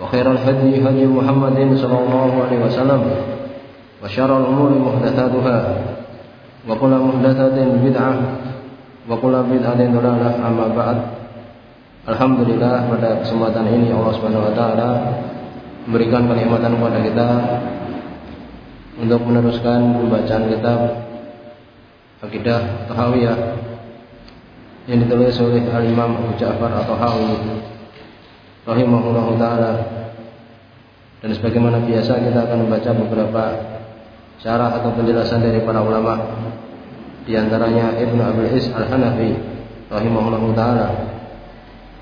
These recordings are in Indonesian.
وخير الهدي هدي محمد صلى الله عليه وسلم وشر الأمور محدثاتها وكل محدثة بدعة وكل بدعة ضلالة أما بعد Alhamdulillah pada kesempatan ini Allah Subhanahu wa taala memberikan kenikmatan kepada kita untuk meneruskan pembacaan kitab Akidah Tahawiyah yang ditulis oleh Al-Imam Abu Ja'far atau Hawi rahimahullah taala. Dan sebagaimana biasa kita akan membaca beberapa syarah atau penjelasan dari para ulama di antaranya Ibnu Abil Is Al-Hanafi rahimahullah taala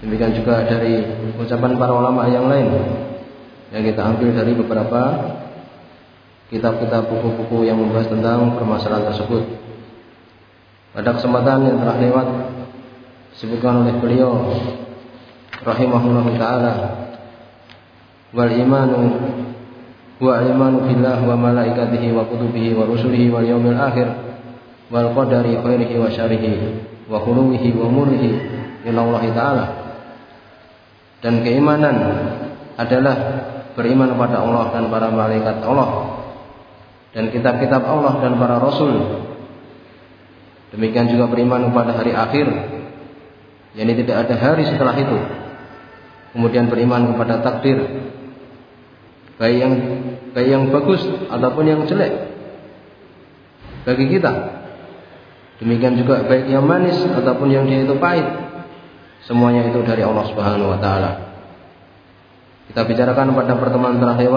Demikian juga dari ucapan para ulama yang lain yang kita ambil dari beberapa kitab-kitab buku-buku yang membahas tentang permasalahan tersebut. Pada kesempatan yang telah lewat disebutkan oleh beliau rahimahullah taala wal imanu wa imanu billah wa malaikatihi wa kutubihi wa rusulihi wal yaumil akhir wal qadari khairihi wa syarihi wa khuluwihi wa murrihi ila Allah taala dan keimanan adalah beriman kepada Allah dan para malaikat Allah dan kitab-kitab Allah dan para rasul. Demikian juga beriman kepada hari akhir. Yani tidak ada hari setelah itu. Kemudian beriman kepada takdir. Baik yang baik yang bagus ataupun yang jelek bagi kita. Demikian juga baik yang manis ataupun yang dia itu pahit Semuanya itu dari Allah Subhanahu wa taala. Kita bicarakan pada pertemuan terakhir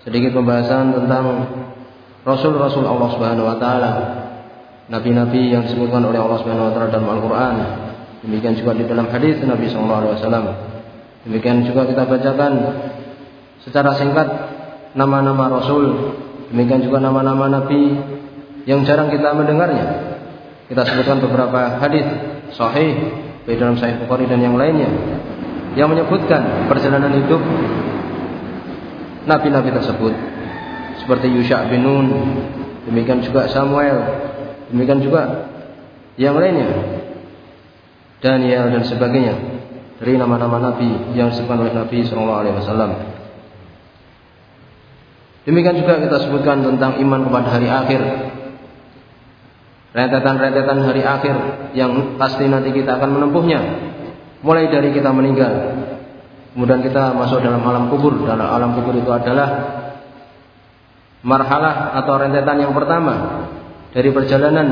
sedikit pembahasan tentang rasul-rasul Allah Subhanahu wa taala. Nabi-nabi yang disebutkan oleh Allah Subhanahu wa taala dalam Al-Qur'an. Demikian juga di dalam hadis Nabi wasallam. Demikian juga kita bacakan secara singkat nama-nama rasul, demikian juga nama-nama nabi yang jarang kita mendengarnya. Kita sebutkan beberapa hadis sahih baik dalam Sahih Bukhari dan yang lainnya yang menyebutkan perjalanan hidup nabi-nabi tersebut seperti Yusha bin Nun demikian juga Samuel demikian juga yang lainnya Daniel dan sebagainya. Dari nama-nama nabi yang disebutkan oleh Nabi Shallallahu Alaihi Wasallam. Demikian juga kita sebutkan tentang iman kepada hari akhir. Rentetan-rentetan hari akhir yang pasti nanti kita akan menempuhnya. Mulai dari kita meninggal. Kemudian kita masuk dalam alam kubur. Dalam alam kubur itu adalah marhalah atau rentetan yang pertama dari perjalanan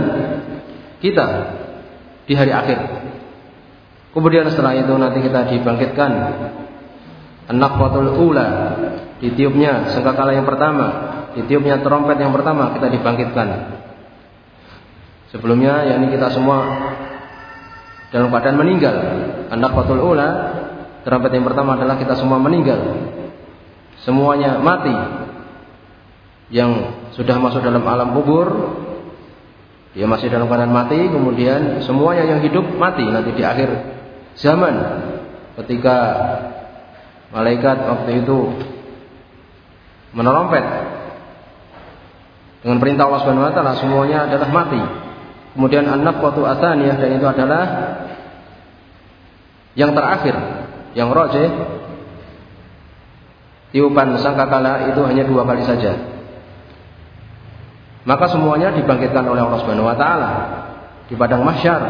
kita di hari akhir kemudian setelah itu nanti kita dibangkitkan an-naqwatul ula ditiupnya sangkakala yang pertama ditiupnya trompet yang pertama kita dibangkitkan Sebelumnya yakni kita semua dalam keadaan meninggal. Anak fatul ula, terabat yang pertama adalah kita semua meninggal. Semuanya mati. Yang sudah masuk dalam alam kubur, dia masih dalam keadaan mati, kemudian semuanya yang hidup mati nanti di akhir zaman ketika malaikat waktu itu menerompet dengan perintah Allah Subhanahu wa taala semuanya adalah mati. Kemudian an-nafqatu atsaniyah dan itu adalah yang terakhir, yang roje tiupan sangkakala itu hanya dua kali saja. Maka semuanya dibangkitkan oleh Allah Subhanahu wa taala di padang mahsyar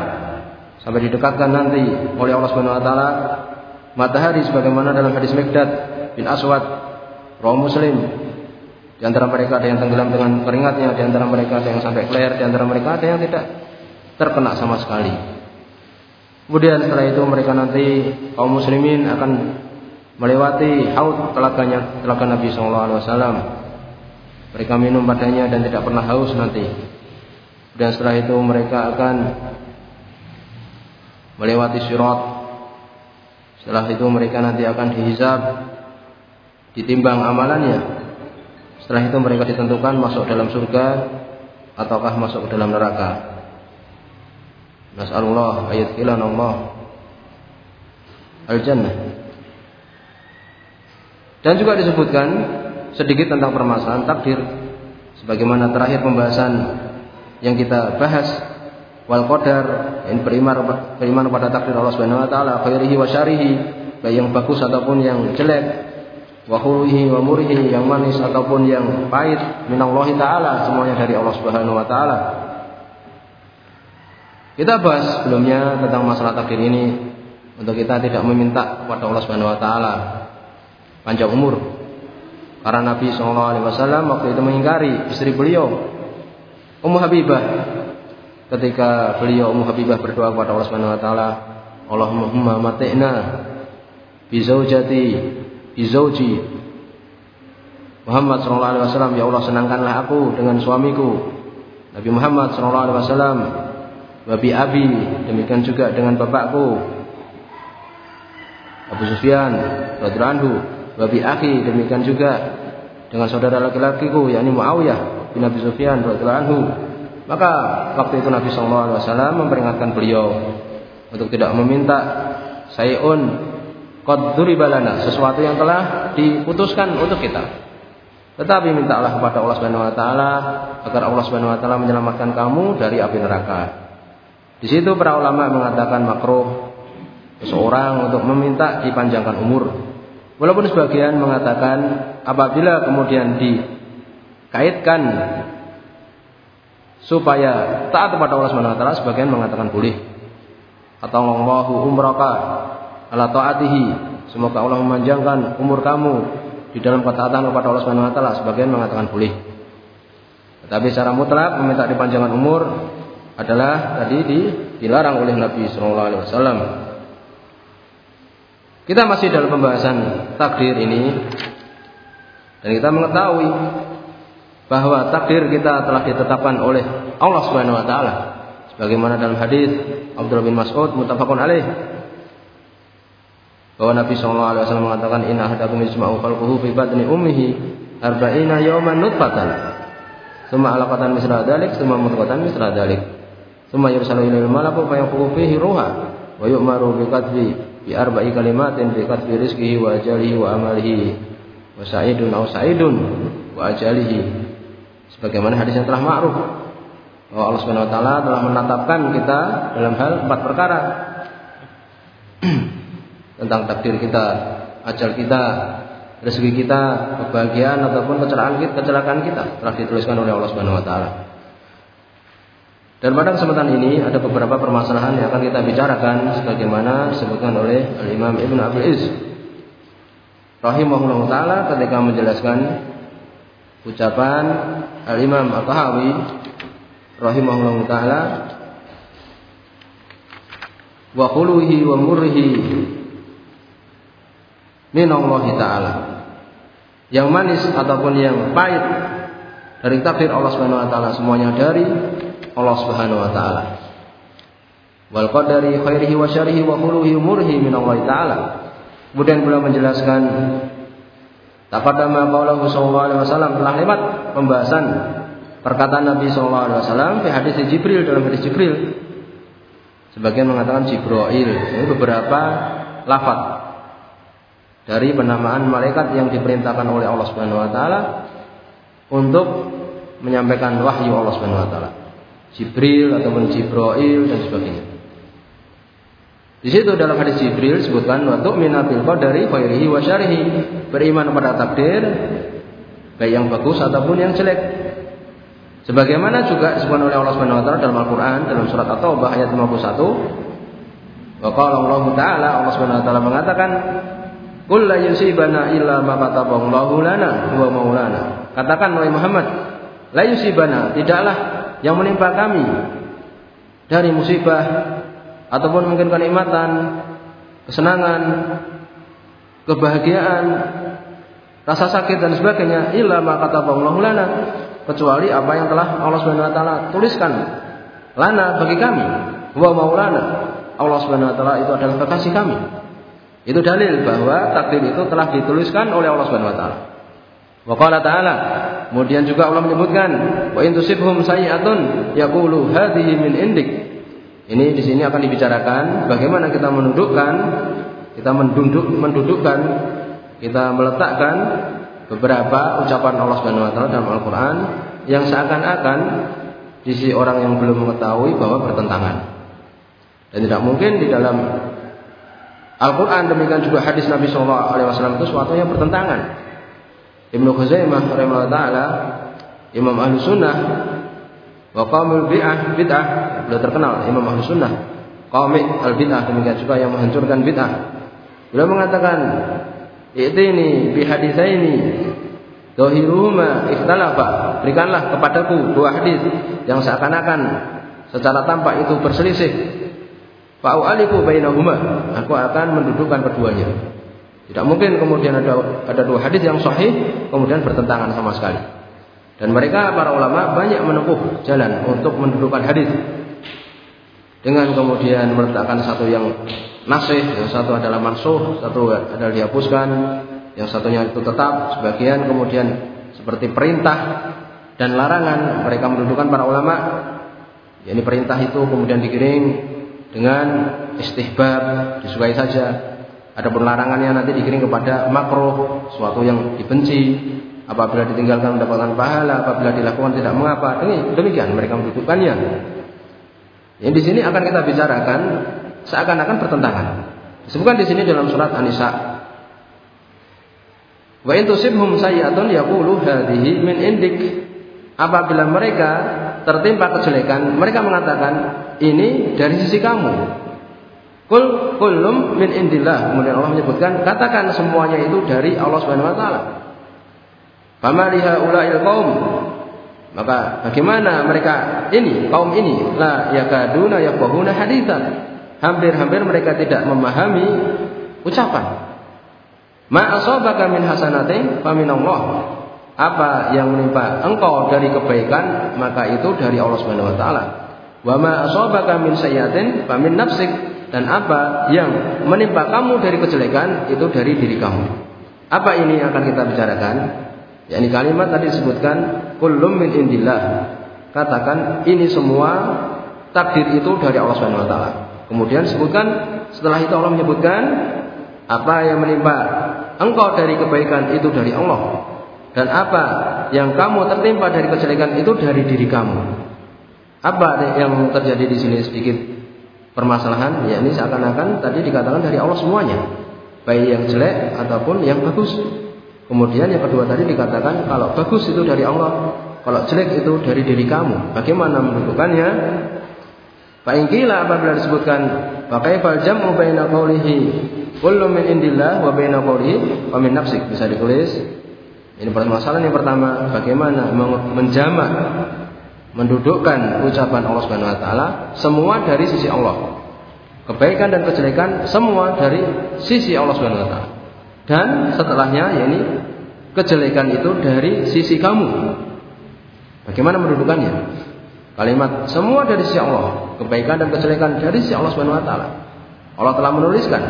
sampai didekatkan nanti oleh Allah Subhanahu wa taala matahari sebagaimana dalam hadis Mikdad bin Aswad Rawa Muslim. Di antara mereka ada yang tenggelam dengan keringatnya, di antara mereka ada yang sampai kleer, di antara mereka ada yang tidak terkena sama sekali. Kemudian setelah itu mereka nanti kaum muslimin akan melewati haud telaganya telaga Nabi Shallallahu Alaihi Wasallam. Mereka minum padanya dan tidak pernah haus nanti. Dan setelah itu mereka akan melewati sirat. Setelah itu mereka nanti akan dihisab, ditimbang amalannya. Setelah itu mereka ditentukan masuk dalam surga ataukah masuk ke dalam neraka. Nas'alullah ayat Allah al-jannah. Dan juga disebutkan sedikit tentang permasalahan takdir sebagaimana terakhir pembahasan yang kita bahas wal qadar yang beriman beriman pada takdir Allah Subhanahu wa taala khairihi wa syarihi baik yang bagus ataupun yang jelek wa khuluhi wa murihi yang manis ataupun yang pahit minallahi taala semuanya dari Allah Subhanahu wa taala kita bahas sebelumnya tentang masalah takdir ini untuk kita tidak meminta kepada Allah Subhanahu wa taala panjang umur. Karena Nabi Shallallahu alaihi wasallam waktu itu mengingkari istri beliau Ummu Habibah ketika beliau Ummu Habibah berdoa kepada Allah Subhanahu wa taala, Allahumma mati'na bi zaujati bi zauji Muhammad sallallahu alaihi wasallam. Ya Allah senangkanlah aku dengan suamiku Nabi Muhammad sallallahu alaihi wasallam Wabi abi demikian juga dengan bapakku Abu Sufyan radhiyallahu anhu Wabi akhi demikian juga dengan saudara laki-lakiku yakni Muawiyah bin Abi Sufyan radhiyallahu anhu maka waktu itu Nabi sallallahu alaihi wasallam memperingatkan beliau untuk tidak meminta sayun qad duribalana sesuatu yang telah diputuskan untuk kita tetapi mintalah kepada Allah Subhanahu wa taala agar Allah Subhanahu wa taala menyelamatkan kamu dari api neraka. Di situ para ulama mengatakan makruh seseorang untuk meminta dipanjangkan umur. Walaupun sebagian mengatakan apabila kemudian dikaitkan supaya taat kepada Allah Subhanahu wa taala sebagian mengatakan boleh. Atau Allahu umraka ala taatihi. Semoga Allah memanjangkan umur kamu di dalam ketaatan kepada Allah Subhanahu wa taala sebagian mengatakan boleh. Tetapi secara mutlak meminta dipanjangkan umur adalah tadi dilarang oleh Nabi Shallallahu Alaihi Wasallam. Kita masih dalam pembahasan takdir ini dan kita mengetahui bahwa takdir kita telah ditetapkan oleh Allah Subhanahu Wa Taala, sebagaimana dalam hadis Abdullah bin Mas'ud mutafakun alaih bahwa Nabi Shallallahu Alaihi Wasallam mengatakan Inna hadakum isma'u khalquhu fi batni ummihi arba'ina yawman nutfatan Suma alaqatan misra dalik, suma mutqatan misra dalik. Suma yursalu ilaihi malaku fa yanfuku fihi ruha wa yu'maru bi qadri bi arba'i kalimatin bi qadri rizqihi wa ajalihi wa amalihi wa sa'idun aw sa'idun wa ajalihi sebagaimana hadis yang telah ma'ruf. Bahwa Allah Subhanahu wa taala telah menetapkan kita dalam hal empat perkara. Tentang takdir kita, ajal kita, rezeki kita, kebahagiaan ataupun kecelakaan kita, kecelakaan kita telah dituliskan oleh Allah Subhanahu wa taala. Dan pada kesempatan ini ada beberapa permasalahan yang akan kita bicarakan sebagaimana disebutkan oleh Al-Imam Ibn Abdul Iz. Rahimahullah taala ketika menjelaskan ucapan Al-Imam At-Tahawi rahimahullah taala wa khuluhi wa murhi min Allah taala yang manis ataupun yang pahit dari takdir Allah Subhanahu wa taala semuanya dari Allah Subhanahu wa taala. Wal qadari khairihi wa syarihi wa khuluhi umurhi min Allah taala. Kemudian beliau menjelaskan Taqaddama qaulahu sallallahu alaihi wasallam telah lewat pembahasan perkataan Nabi sallallahu alaihi wasallam di hadis Jibril dalam hadis Jibril. Sebagian mengatakan Jibril. Ini beberapa lafaz dari penamaan malaikat yang diperintahkan oleh Allah Subhanahu wa taala untuk menyampaikan wahyu Allah Subhanahu wa taala. Jibril ataupun Jibril dan sebagainya. Di situ dalam hadis Jibril sebutkan waktu minabil qadari khairihi wa syarihi, beriman pada takdir baik yang bagus ataupun yang jelek. Sebagaimana juga disebutkan oleh Allah Subhanahu wa taala dalam Al-Qur'an dalam surat At-Taubah ayat 51. Wa qala Allah Ta'ala Allah Subhanahu wa taala mengatakan Qul la yusibana illa ma kataballahu lana maulana. Katakan oleh Muhammad, la yusibana, tidaklah yang menimpa kami dari musibah ataupun mungkin kenikmatan, kesenangan, kebahagiaan, rasa sakit dan sebagainya illa ma kataballahu lana kecuali apa yang telah Allah Subhanahu wa taala tuliskan lana bagi kami wa maulana. Allah Subhanahu wa taala itu adalah kekasih kami. Itu dalil bahwa takdir itu telah dituliskan oleh Allah Subhanahu wa taala. Wa qala ta'ala, kemudian juga Allah menyebutkan, wa in tusibhum sayi'atun yaqulu hadhihi min indik. Ini di sini akan dibicarakan bagaimana kita menundukkan, kita menduduk, mendudukkan, kita meletakkan beberapa ucapan Allah Subhanahu wa taala dalam Al-Qur'an yang seakan-akan di sisi orang yang belum mengetahui bahwa bertentangan. Dan tidak mungkin di dalam Al-Quran demikian juga hadis Nabi Wasallam itu suatu yang bertentangan. Ibnu Khuzaimah rahimahullah taala Imam Ahlu Sunnah wa qaumul bid'ah bid'ah beliau terkenal Imam Ahlu Sunnah qaumi al bid'ah demikian juga yang menghancurkan bid'ah. Beliau mengatakan ini bi hadisaini dohiruhuma ikhtalafa berikanlah kepadaku dua hadis yang seakan-akan secara tampak itu berselisih Fa'u'aliku bainahuma. Aku akan mendudukkan keduanya. Tidak mungkin kemudian ada ada dua hadis yang sahih kemudian bertentangan sama sekali. Dan mereka para ulama banyak menempuh jalan untuk mendudukkan hadis. Dengan kemudian meletakkan satu yang nasih, yang satu adalah mansuh, satu adalah dihapuskan, yang satunya itu tetap, sebagian kemudian seperti perintah dan larangan mereka mendudukkan para ulama. Ini perintah itu kemudian digiring dengan istihbab disukai saja. Adapun larangannya nanti dikirim kepada makruh, suatu yang dibenci. Apabila ditinggalkan mendapatkan pahala, apabila dilakukan tidak mengapa. Demikian mereka mendudukkannya. Yang di sini akan kita bicarakan seakan-akan bertentangan. Disebutkan di sini dalam surat An-Nisa. Wa in tusibhum sayi'atun yaqulu hadhihi min indik. Apabila mereka tertimpa kejelekan, mereka mengatakan ini dari sisi kamu. Kul kulum min indillah. Kemudian Allah menyebutkan katakan semuanya itu dari Allah Subhanahu wa taala. Fama ulail qaum. Maka bagaimana mereka ini kaum ini la yakaduna yafqahuna haditsan. Hampir-hampir mereka tidak memahami ucapan. Ma asabaka min hasanatin fa min Allah. Apa yang menimpa engkau dari kebaikan maka itu dari Allah Subhanahu wa taala. Wa ma asabaka min sayyatin fa min nafsik dan apa yang menimpa kamu dari kejelekan itu dari diri kamu. Apa ini yang akan kita bicarakan? Ya ini kalimat tadi disebutkan kullum min indillah. Katakan ini semua takdir itu dari Allah Subhanahu wa taala. Kemudian sebutkan setelah itu Allah menyebutkan apa yang menimpa engkau dari kebaikan itu dari Allah dan apa yang kamu tertimpa dari kejelekan itu dari diri kamu. Apa yang terjadi di sini sedikit permasalahan? Ya ini seakan-akan tadi dikatakan dari Allah semuanya, baik yang jelek ataupun yang bagus. Kemudian yang kedua tadi dikatakan kalau bagus itu dari Allah, kalau jelek itu dari diri kamu. Bagaimana menentukannya? Fa'ingkila apabila disebutkan pakai jam'u baina qawlihi kullu min indillah wa baina qawlihi wa min nafsik bisa ditulis. Ini permasalahan yang pertama, bagaimana menjamak mendudukkan ucapan Allah Subhanahu wa taala semua dari sisi Allah. Kebaikan dan kejelekan semua dari sisi Allah Subhanahu wa taala. Dan setelahnya yakni kejelekan itu dari sisi kamu. Bagaimana mendudukannya? Kalimat semua dari sisi Allah, kebaikan dan kejelekan dari sisi Allah Subhanahu wa taala. Allah telah menuliskan.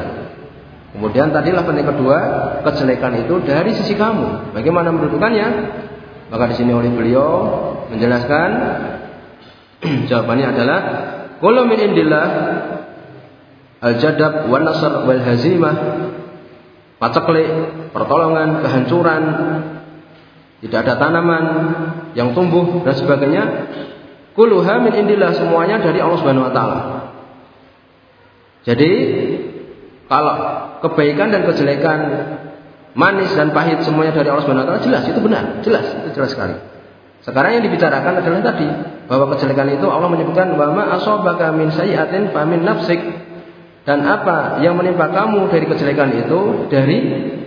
Kemudian tadi lapan yang kedua, kejelekan itu dari sisi kamu. Bagaimana mendudukannya? Maka di sini oleh beliau menjelaskan jawabannya adalah kullu min indillah al-jadab wan nasr wal hazimah paceklik, pertolongan, kehancuran, tidak ada tanaman yang tumbuh dan sebagainya. Kulluha min indillah semuanya dari Allah Subhanahu wa taala. Jadi kalau kebaikan dan kejelekan manis dan pahit semuanya dari Allah Subhanahu wa taala jelas itu benar, jelas, itu jelas sekali. Sekarang yang dibicarakan adalah tadi bahwa kejelekan itu Allah menyebutkan wa ma asabaka min sayyi'atin fa min nafsik Dan apa yang menimpa kamu dari kejelekan itu dari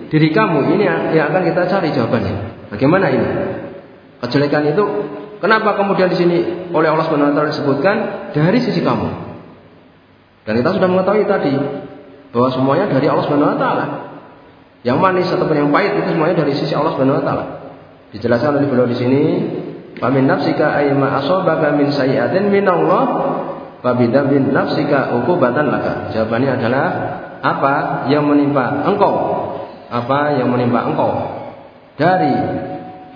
diri kamu. Ini yang akan kita cari jawabannya. Bagaimana ini? Kejelekan itu kenapa kemudian di sini oleh Allah Subhanahu wa taala disebutkan dari sisi kamu? Dan kita sudah mengetahui tadi bahwa semuanya dari Allah Subhanahu wa taala. Yang manis ataupun yang pahit itu semuanya dari sisi Allah Subhanahu wa taala. Dijelaskan oleh beliau di sini, "Famin nafsika ayyama asabaka min sayyi'atin min Allah Fabidabin nafsika ukubatan laka. Jawabannya adalah apa yang menimpa engkau? Apa yang menimpa engkau dari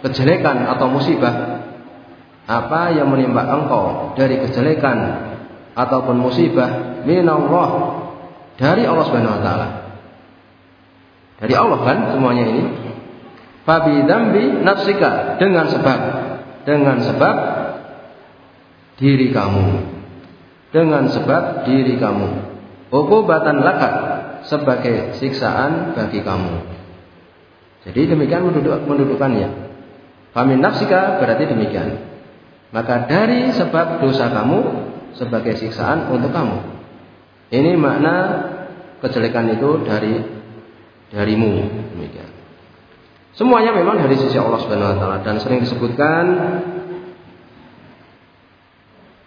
kejelekan atau musibah? Apa yang menimpa engkau dari kejelekan ataupun musibah minallah dari Allah Subhanahu wa taala. Dari Allah kan semuanya ini. Fabidambi nafsika dengan sebab dengan sebab diri kamu dengan sebab diri kamu. Ukubatan laka sebagai siksaan bagi kamu. Jadi demikian menduduk, mendudukannya. Famin nafsika berarti demikian. Maka dari sebab dosa kamu sebagai siksaan untuk kamu. Ini makna kejelekan itu dari darimu demikian. Semuanya memang dari sisi Allah Subhanahu wa taala dan sering disebutkan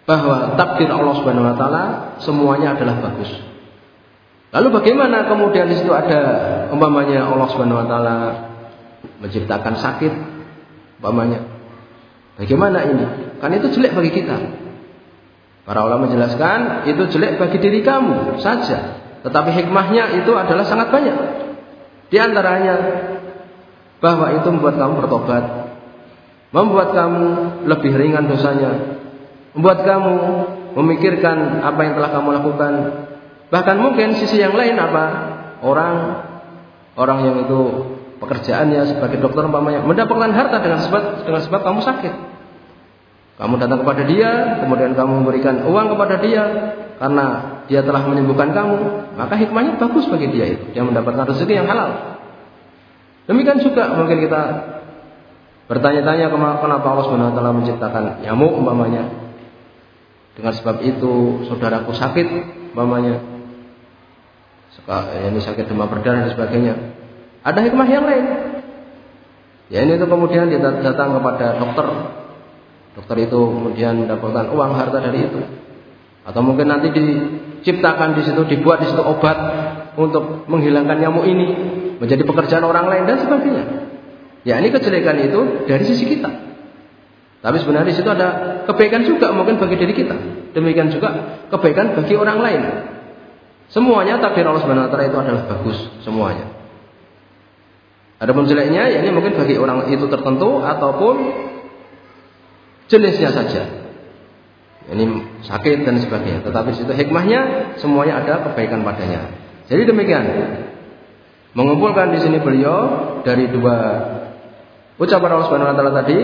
bahwa takdir Allah Subhanahu wa taala semuanya adalah bagus. Lalu bagaimana kemudian di situ ada umpamanya Allah Subhanahu wa taala menciptakan sakit umpamanya. Bagaimana ini? Kan itu jelek bagi kita. Para ulama menjelaskan itu jelek bagi diri kamu saja. Tetapi hikmahnya itu adalah sangat banyak. Di antaranya bahwa itu membuat kamu bertobat, membuat kamu lebih ringan dosanya, membuat kamu memikirkan apa yang telah kamu lakukan. Bahkan mungkin sisi yang lain apa? Orang orang yang itu pekerjaannya sebagai dokter umpamanya mendapatkan harta dengan sebab dengan sebab kamu sakit. Kamu datang kepada dia, kemudian kamu memberikan uang kepada dia karena dia telah menyembuhkan kamu, maka hikmahnya bagus bagi dia itu. Dia mendapatkan rezeki yang halal. Demikian juga mungkin kita bertanya-tanya kenapa Allah taala menciptakan nyamuk umpamanya dengan sebab itu saudaraku sakit, mamanya. Ini sakit demam berdarah dan sebagainya. Ada hikmah yang lain. Ya ini itu kemudian dia datang kepada dokter. Dokter itu kemudian mendapatkan uang harta dari itu. Atau mungkin nanti diciptakan di situ, dibuat di situ obat untuk menghilangkan nyamuk ini menjadi pekerjaan orang lain dan sebagainya. Ya ini kejelekan itu dari sisi kita. Tapi sebenarnya di situ ada kebaikan juga mungkin bagi diri kita. Demikian juga kebaikan bagi orang lain. Semuanya takdir Allah Subhanahu wa taala itu adalah bagus semuanya. Ada pun jeleknya ya ini mungkin bagi orang itu tertentu ataupun jenisnya saja. Ini sakit dan sebagainya. Tetapi di situ hikmahnya semuanya ada kebaikan padanya. Jadi demikian. Mengumpulkan di sini beliau dari dua ucapan Allah Subhanahu wa taala tadi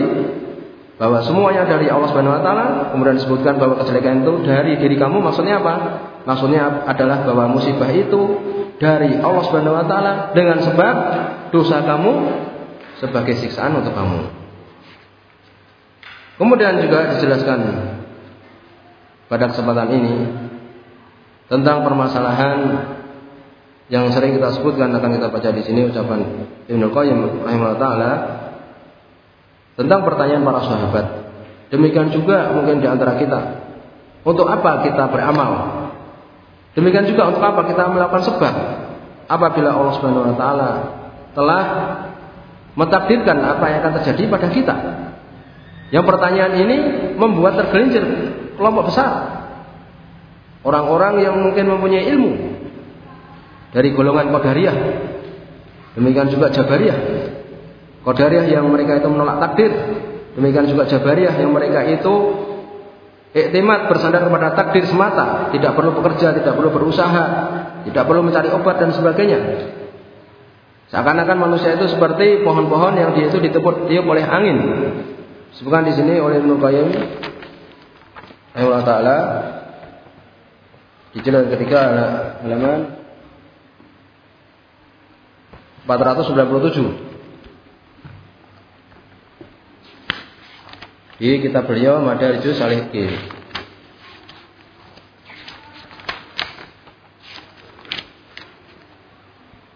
bahwa semuanya dari Allah Subhanahu wa taala, kemudian disebutkan bahwa kejelekan itu dari diri kamu, maksudnya apa? Maksudnya adalah bahwa musibah itu dari Allah Subhanahu wa taala dengan sebab dosa kamu sebagai siksaan untuk kamu. Kemudian juga dijelaskan pada kesempatan ini tentang permasalahan yang sering kita sebutkan akan kita baca di sini ucapan Ibnu Qayyim rahimahullah tentang pertanyaan para sahabat. Demikian juga mungkin di antara kita. Untuk apa kita beramal? Demikian juga untuk apa kita melakukan sebab? Apabila Allah Subhanahu wa taala telah mentakdirkan apa yang akan terjadi pada kita. Yang pertanyaan ini membuat tergelincir kelompok besar. Orang-orang yang mungkin mempunyai ilmu dari golongan Qadariyah. Demikian juga Jabariyah Qadariyah yang mereka itu menolak takdir. Demikian juga Jabariyah yang mereka itu iktimat bersandar kepada takdir semata, tidak perlu bekerja, tidak perlu berusaha, tidak perlu mencari obat dan sebagainya. Seakan-akan manusia itu seperti pohon-pohon yang dia itu ditepuk tiup oleh angin. Sebutkan di sini oleh Ibnu Qayyim Allah taala di jilid ketiga halaman 497. Di kitab beliau Madarijus Salihin.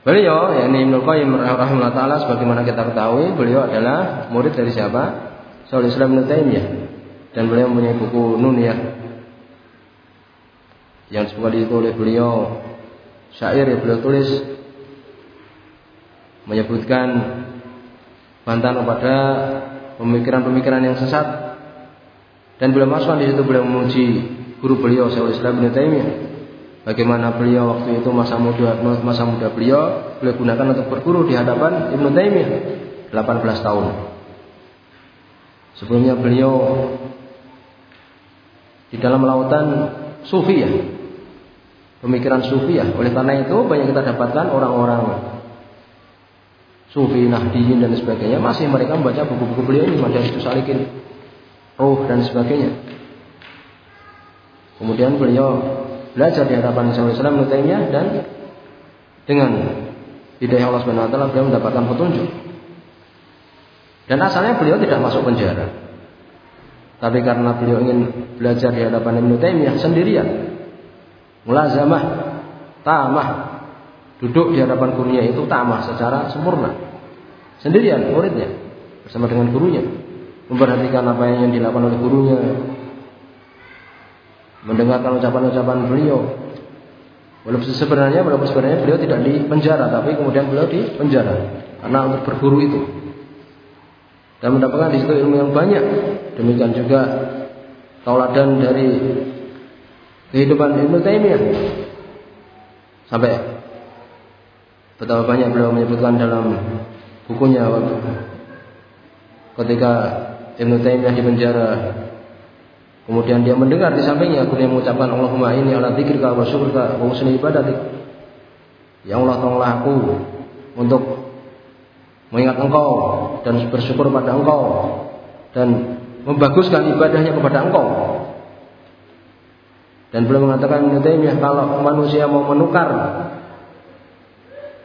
Beliau, yakni Ibnu Qayyim rahimahullah taala sebagaimana kita ketahui, beliau adalah murid dari siapa? Syaikhul Islam Ibnu Taimiyah. Dan beliau mempunyai buku Nuniyah yang disebutkan itu oleh beliau syair yang beliau tulis menyebutkan bantahan kepada pemikiran-pemikiran yang sesat dan beliau masuk di situ beliau memuji guru beliau Syaikhul Islam Ibnu Taimiyah bagaimana beliau waktu itu masa muda masa muda beliau beliau gunakan untuk berguru di hadapan Ibnu Taimiyah 18 tahun. Sebelumnya beliau di dalam lautan sufi ya. Pemikiran sufi ya. Oleh karena itu banyak kita dapatkan orang-orang sufi, nahdiyin dan sebagainya masih mereka membaca buku-buku beliau ini itu Salikin, Ruh dan sebagainya. Kemudian beliau belajar di hadapan Islam Islam dan dengan hidayah Allah Subhanahu wa taala beliau mendapatkan petunjuk. Dan asalnya beliau tidak masuk penjara. Tapi karena beliau ingin belajar di hadapan Ibnu Taimiyah sendirian, mulazamah, tamah, duduk di hadapan gurunya itu tamah secara sempurna. Sendirian muridnya bersama dengan gurunya, memperhatikan apa yang dilakukan oleh gurunya, mendengarkan ucapan-ucapan beliau. Walaupun sebenarnya, walaupun sebenarnya beliau tidak di penjara, tapi kemudian beliau di penjara karena untuk berguru itu dan mendapatkan di situ ilmu yang banyak. Demikian juga tauladan dari kehidupan Ibnu Taimiyah sampai betapa banyak beliau menyebutkan dalam bukunya ketika Ibnu Taimiyah di penjara Kemudian dia mendengar di sampingnya kemudian mengucapkan Allahumma ini ala dzikrika wa syukrika wa husni ibadatik. Ya Allah tolonglah aku untuk mengingat Engkau dan bersyukur pada Engkau dan membaguskan ibadahnya kepada Engkau. Dan beliau mengatakan Ibnu kalau manusia mau menukar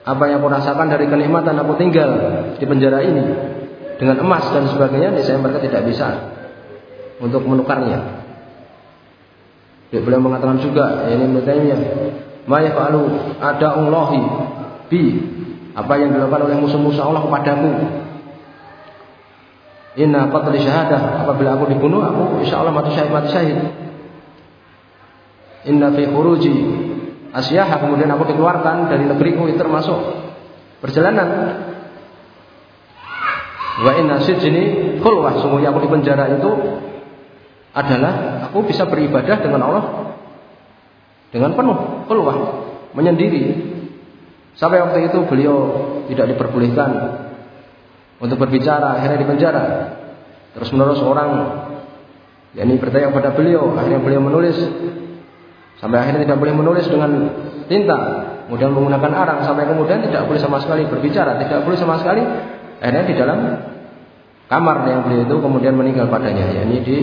apa yang aku rasakan dari kenikmatan aku tinggal di penjara ini dengan emas dan sebagainya, saya mereka tidak bisa untuk menukarnya. Beliau mengatakan juga, ini Taimiyah, "Ma ada Allahi bi" apa yang dilakukan oleh musuh-musuh Allah kepadaku. Inna qatli syahadah, apabila aku dibunuh, aku insya Allah mati syahid mati syahid. Inna fi khuruji asyah, kemudian aku dikeluarkan dari negeriku itu termasuk perjalanan. Wa inna sijni khulwah, sungguhnya aku di penjara itu adalah aku bisa beribadah dengan Allah dengan penuh keluar menyendiri. Sampai waktu itu beliau tidak diperbolehkan untuk berbicara akhirnya di penjara. Terus menerus orang yakni bertanya kepada beliau akhirnya beliau menulis sampai akhirnya tidak boleh menulis dengan tinta kemudian menggunakan arang sampai kemudian tidak boleh sama sekali berbicara tidak boleh sama sekali akhirnya di dalam kamar yang beliau itu kemudian meninggal padanya yakni di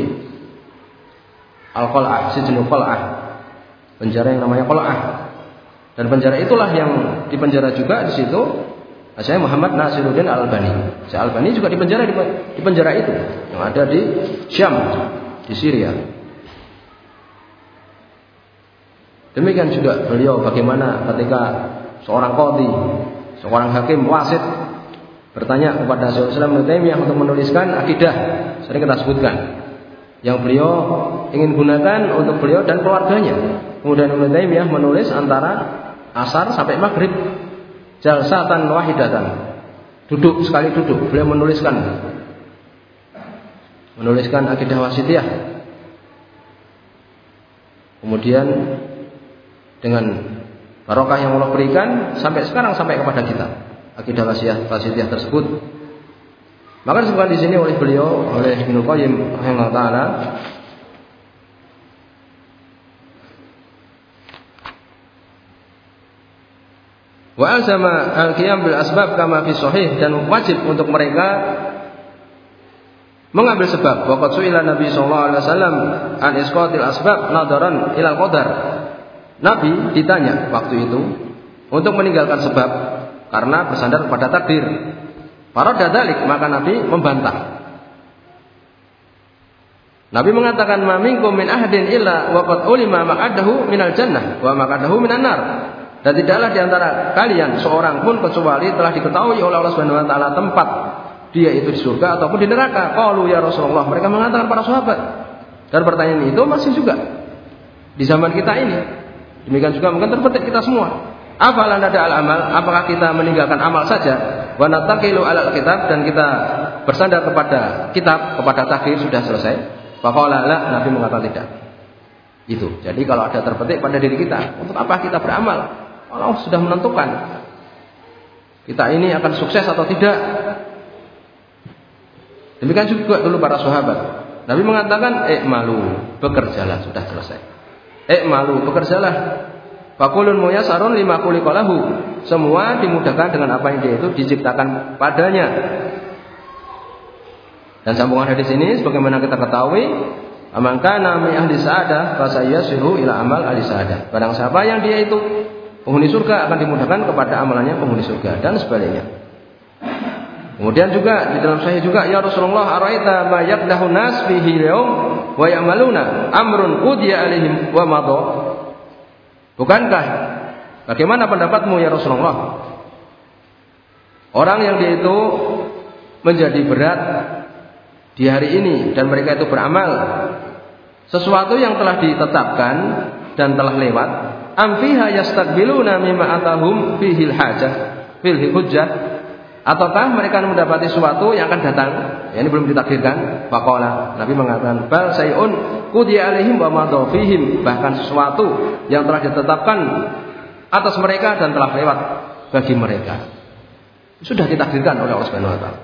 Al-Qal'ah, Sijnu Qal'ah. Penjara yang namanya Qal'ah. Dan penjara itulah yang dipenjara juga di situ saya Muhammad Nasiruddin Al-Albani. Albani juga dipenjara di, di penjara itu yang ada di Syam, di Syria. Demikian juga beliau bagaimana ketika seorang qadhi, seorang hakim wasit bertanya kepada Syaikhul Islam Taimiyah untuk menuliskan akidah. Sering kita sebutkan yang beliau ingin gunakan untuk beliau dan keluarganya. Kemudian Ibnu Taimiyah menulis antara asar sampai maghrib jalsatan wahidatan. Duduk sekali duduk, beliau menuliskan menuliskan akidah wasitiyah. Kemudian dengan barokah yang Allah berikan sampai sekarang sampai kepada kita akidah wasitiyah tersebut maka disebutkan di sini oleh beliau oleh Ibnu Qayyim rahimahullah taala Wa alzama al-qiyam bil asbab kama fi sahih dan wajib untuk mereka mengambil sebab. Waqad su'ila Nabi sallallahu alaihi wasallam an isqatil asbab nadaran ila qadar. Nabi ditanya waktu itu untuk meninggalkan sebab karena bersandar pada takdir. Para dadalik maka Nabi membantah. Nabi mengatakan ma minkum min ahadin illa wa qad ulima maq'adahu minal jannah wa maq'adahu minan nar. Dan tidaklah di antara kalian seorang pun kecuali telah diketahui oleh Allah Subhanahu wa taala tempat dia itu di surga ataupun di neraka. Qalu ya Rasulullah, mereka mengatakan para sahabat. Dan pertanyaan itu masih juga di zaman kita ini. Demikian juga mungkin terpetik kita semua. Afalan ada al amal, apakah kita meninggalkan amal saja? Wa natakilu alal kitab dan kita bersandar kepada kitab, kepada takdir sudah selesai. Faqala la, Nabi mengatakan tidak. Itu. Jadi kalau ada terpetik pada diri kita, untuk apa kita beramal? Allah sudah menentukan kita ini akan sukses atau tidak. Demikian juga dulu para sahabat. Nabi mengatakan, "Eh malu, bekerjalah sudah selesai." Eh malu, bekerjalah Fakulun muyasarun lima kulikolahu. Semua dimudahkan dengan apa yang dia itu diciptakan padanya. Dan sambungan hadis ini sebagaimana kita ketahui, amangka nami ahli sa'adah suruh ila amal ahli sa'adah. Barang siapa yang dia itu penghuni surga akan dimudahkan kepada amalannya penghuni surga dan sebaliknya. Kemudian juga di dalam sahih juga ya Rasulullah araita ma yaqdahu nas fihi yaum wa ya'maluna amrun qudiya alaihim wa madha Bukankah bagaimana pendapatmu ya Rasulullah? Orang yang dia itu menjadi berat di hari ini dan mereka itu beramal sesuatu yang telah ditetapkan dan telah lewat amfiha yastaqbiluna mimma atahum fihil hajah fil hujjah ataukah mereka mendapati sesuatu yang akan datang ya, ini belum ditakdirkan faqala Nabi mengatakan bal sayun qudi alaihim wa madhafihim bahkan sesuatu yang telah ditetapkan atas mereka dan telah lewat bagi mereka. Sudah ditakdirkan oleh Allah Subhanahu wa taala.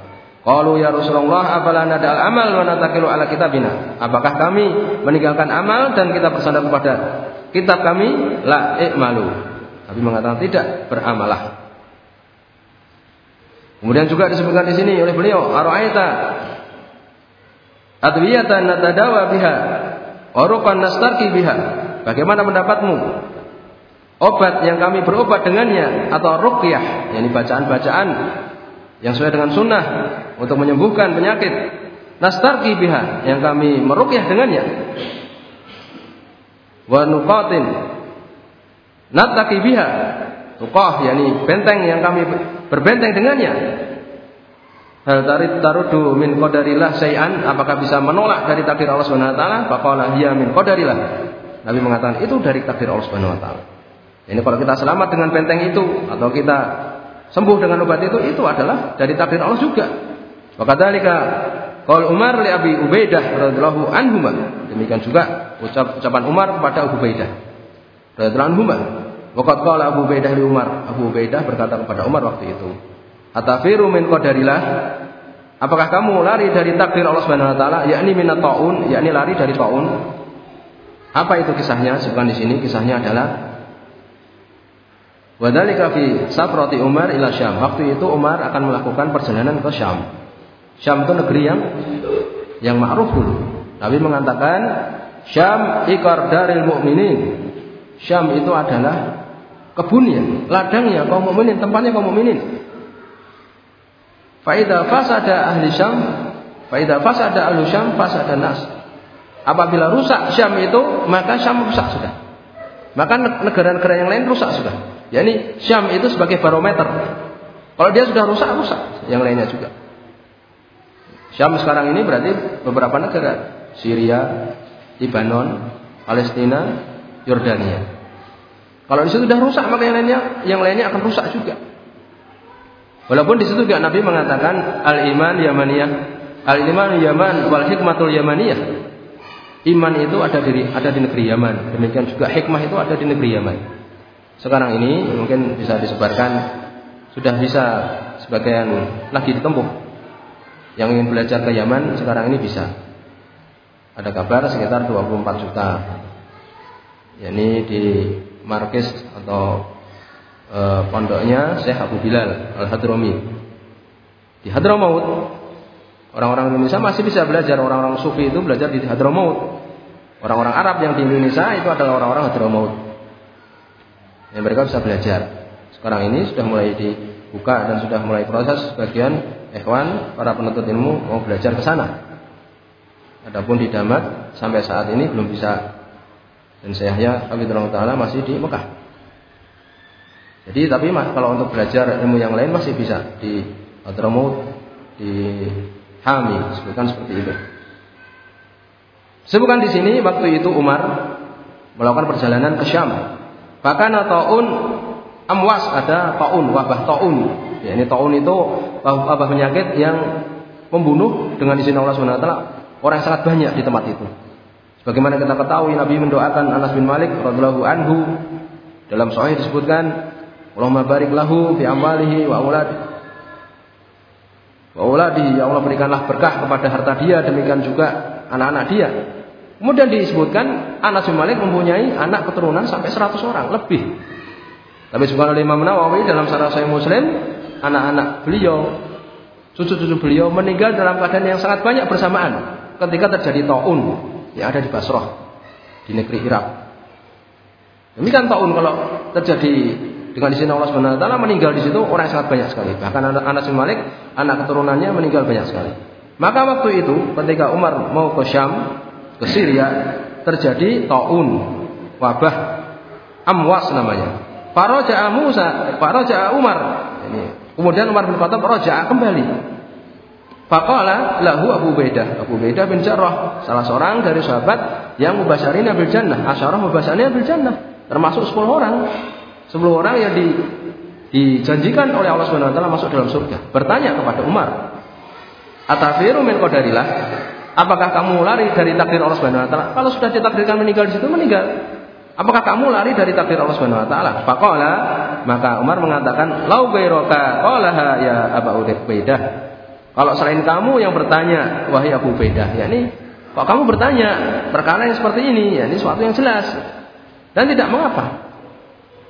Qalu ya Rasulullah afala nadal amal wa natakilu ala kitabina? Apakah kami meninggalkan amal dan kita bersandar kepada kitab kami? La malu. Tapi mengatakan tidak, beramalah. Kemudian juga disebutkan di sini oleh beliau, ara'aita adwiyatan natadawa biha Orukan nastarki biha. Bagaimana pendapatmu? Obat yang kami berobat dengannya atau ruqyah, yakni bacaan-bacaan yang sesuai dengan sunnah untuk menyembuhkan penyakit. Nastarki biha yang kami meruqyah dengannya. Wa nuqatin nataki biha. Tuqah yakni benteng yang kami berbenteng dengannya. Hal tarid tarudu min qadarillah sayan apakah bisa menolak dari takdir Allah Subhanahu wa taala? Faqala hiya min qadarillah. Nabi mengatakan itu dari takdir Allah Subhanahu wa taala. Ini kalau kita selamat dengan benteng itu atau kita sembuh dengan obat itu itu adalah dari takdir Allah juga. Maka dalika kalau Umar li Abi Ubaidah radhiyallahu anhu demikian juga ucap ucapan Umar kepada Abu Ubaidah radhiyallahu anhu. Waqat qala Abu Ubaidah li Umar. Abu Ubaidah berkata kepada Umar waktu itu, Atafiru min qadarillah? Apakah kamu lari dari takdir Allah Subhanahu wa taala, yakni minat taun, yakni lari dari taun? Apa itu kisahnya? Sebutkan di sini kisahnya adalah Wadhalika fi safrati Umar ila Syam. Waktu itu Umar akan melakukan perjalanan ke Syam. Syam itu negeri yang yang ma'ruf dulu. Nabi mengatakan Syam ikar daril mu'minin. Syam itu adalah kebunnya, ladangnya kaum mukminin, tempatnya kaum mukminin. Faida fasada ahli Syam, faida fasada ahli Syam, fasada nas. Apabila rusak Syam itu, maka Syam rusak sudah. Maka negara-negara yang lain rusak sudah. Yani Syam itu sebagai barometer. Kalau dia sudah rusak, rusak. Yang lainnya juga. Syam sekarang ini berarti beberapa negara. Syria, Lebanon, Palestina, Yordania. Kalau di situ sudah rusak, maka yang lainnya, yang lainnya akan rusak juga. Walaupun di situ juga Nabi mengatakan al-iman yamaniyah, al-iman yaman wal hikmatul yamaniyah. Iman itu ada di ada di negeri Yaman. Demikian juga hikmah itu ada di negeri Yaman. Sekarang ini mungkin bisa disebarkan sudah bisa sebagian lagi ditempuh. Yang ingin belajar ke Yaman sekarang ini bisa. Ada kabar sekitar 24 juta. yakni di Markis atau e, pondoknya Syekh Abu Bilal Al-Hadrami. Di Hadramaut orang-orang Indonesia masih bisa belajar orang-orang sufi itu belajar di Hadramaut. Orang-orang Arab yang di Indonesia itu adalah orang-orang Hadramaut. Yang mereka bisa belajar. Sekarang ini sudah mulai dibuka dan sudah mulai proses sebagian ikhwan para penuntut ilmu mau belajar ke sana. Adapun di Damat sampai saat ini belum bisa dan saya Yahya Taala masih di Mekah. Jadi tapi kalau untuk belajar ilmu yang lain masih bisa di Hadramut, di Hami, sebutkan seperti itu. Sebutkan di sini waktu itu Umar melakukan perjalanan ke Syam. Bahkan taun amwas ada taun, wabah taun. Ya, ini taun itu wabah penyakit yang membunuh dengan izin Allah Subhanahu wa taala orang sangat banyak di tempat itu. Sebagaimana kita ketahui Nabi mendoakan Anas bin Malik radhiyallahu anhu dalam sahih disebutkan Allahumma barik lahu fi amwalihi wa aulad wa auladi ya Allah berikanlah berkah kepada harta dia demikian juga anak-anak dia. Kemudian disebutkan Anas bin Malik mempunyai anak keturunan sampai 100 orang lebih. Tapi juga oleh Imam Nawawi dalam Sarah Sahih Muslim, anak-anak beliau, cucu-cucu beliau meninggal dalam keadaan yang sangat banyak bersamaan ketika terjadi taun yang ada di Basrah di negeri Irak. Demikian taun kalau terjadi dengan izin Allah Subhanahu wa taala meninggal di situ orang yang sangat banyak sekali. Bahkan anak Anas bin Malik, anak keturunannya meninggal banyak sekali. Maka waktu itu ketika Umar mau ke Syam, ke Syria, terjadi taun, wabah Amwas namanya. Faraja'a Musa, Faraja'a Umar. Ini. Kemudian Umar bin Khattab kembali Faqala lahu Abu Baidah. Abu Baidah bin Jarrah, salah seorang dari sahabat yang mubasyarin Abil Jannah. Asyarah mubasyarin Abil Jannah. Termasuk 10 orang. 10 orang yang di, dijanjikan oleh Allah Subhanahu wa taala masuk dalam surga. Bertanya kepada Umar, "Atafiru min qadarillah?" Apakah kamu lari dari takdir Allah Subhanahu wa taala? Kalau sudah ditakdirkan meninggal di situ meninggal. Apakah kamu lari dari takdir Allah Subhanahu wa taala? Faqala, maka Umar mengatakan, "Lau ghairaka qalaha ya Abu Baidah." Kalau selain kamu yang bertanya, wahai Abu Baidah, ya ini kok kamu bertanya perkara yang seperti ini, ya ini suatu yang jelas. Dan tidak mengapa.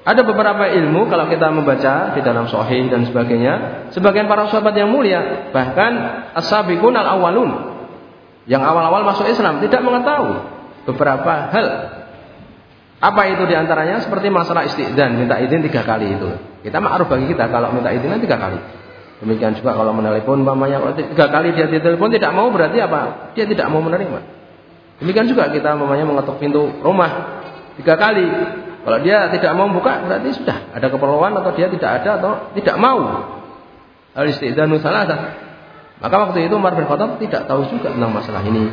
Ada beberapa ilmu kalau kita membaca di dalam sahih dan sebagainya, sebagian para sahabat yang mulia, bahkan as-sabiqun al-awwalun yang awal-awal masuk Islam tidak mengetahui beberapa hal. Apa itu di antaranya? Seperti masalah istiqdan, minta izin tiga kali itu. Kita ma'ruf bagi kita kalau minta izin tiga kali. Demikian juga kalau menelepon mamanya kalau tiga kali dia ditelepon tidak mau berarti apa? Dia tidak mau menerima. Demikian juga kita mamanya mengetuk pintu rumah tiga kali. Kalau dia tidak mau buka berarti sudah ada keperluan atau dia tidak ada atau tidak mau. Al-istidanu salah. Maka waktu itu Umar bin Khattab tidak tahu juga tentang masalah ini.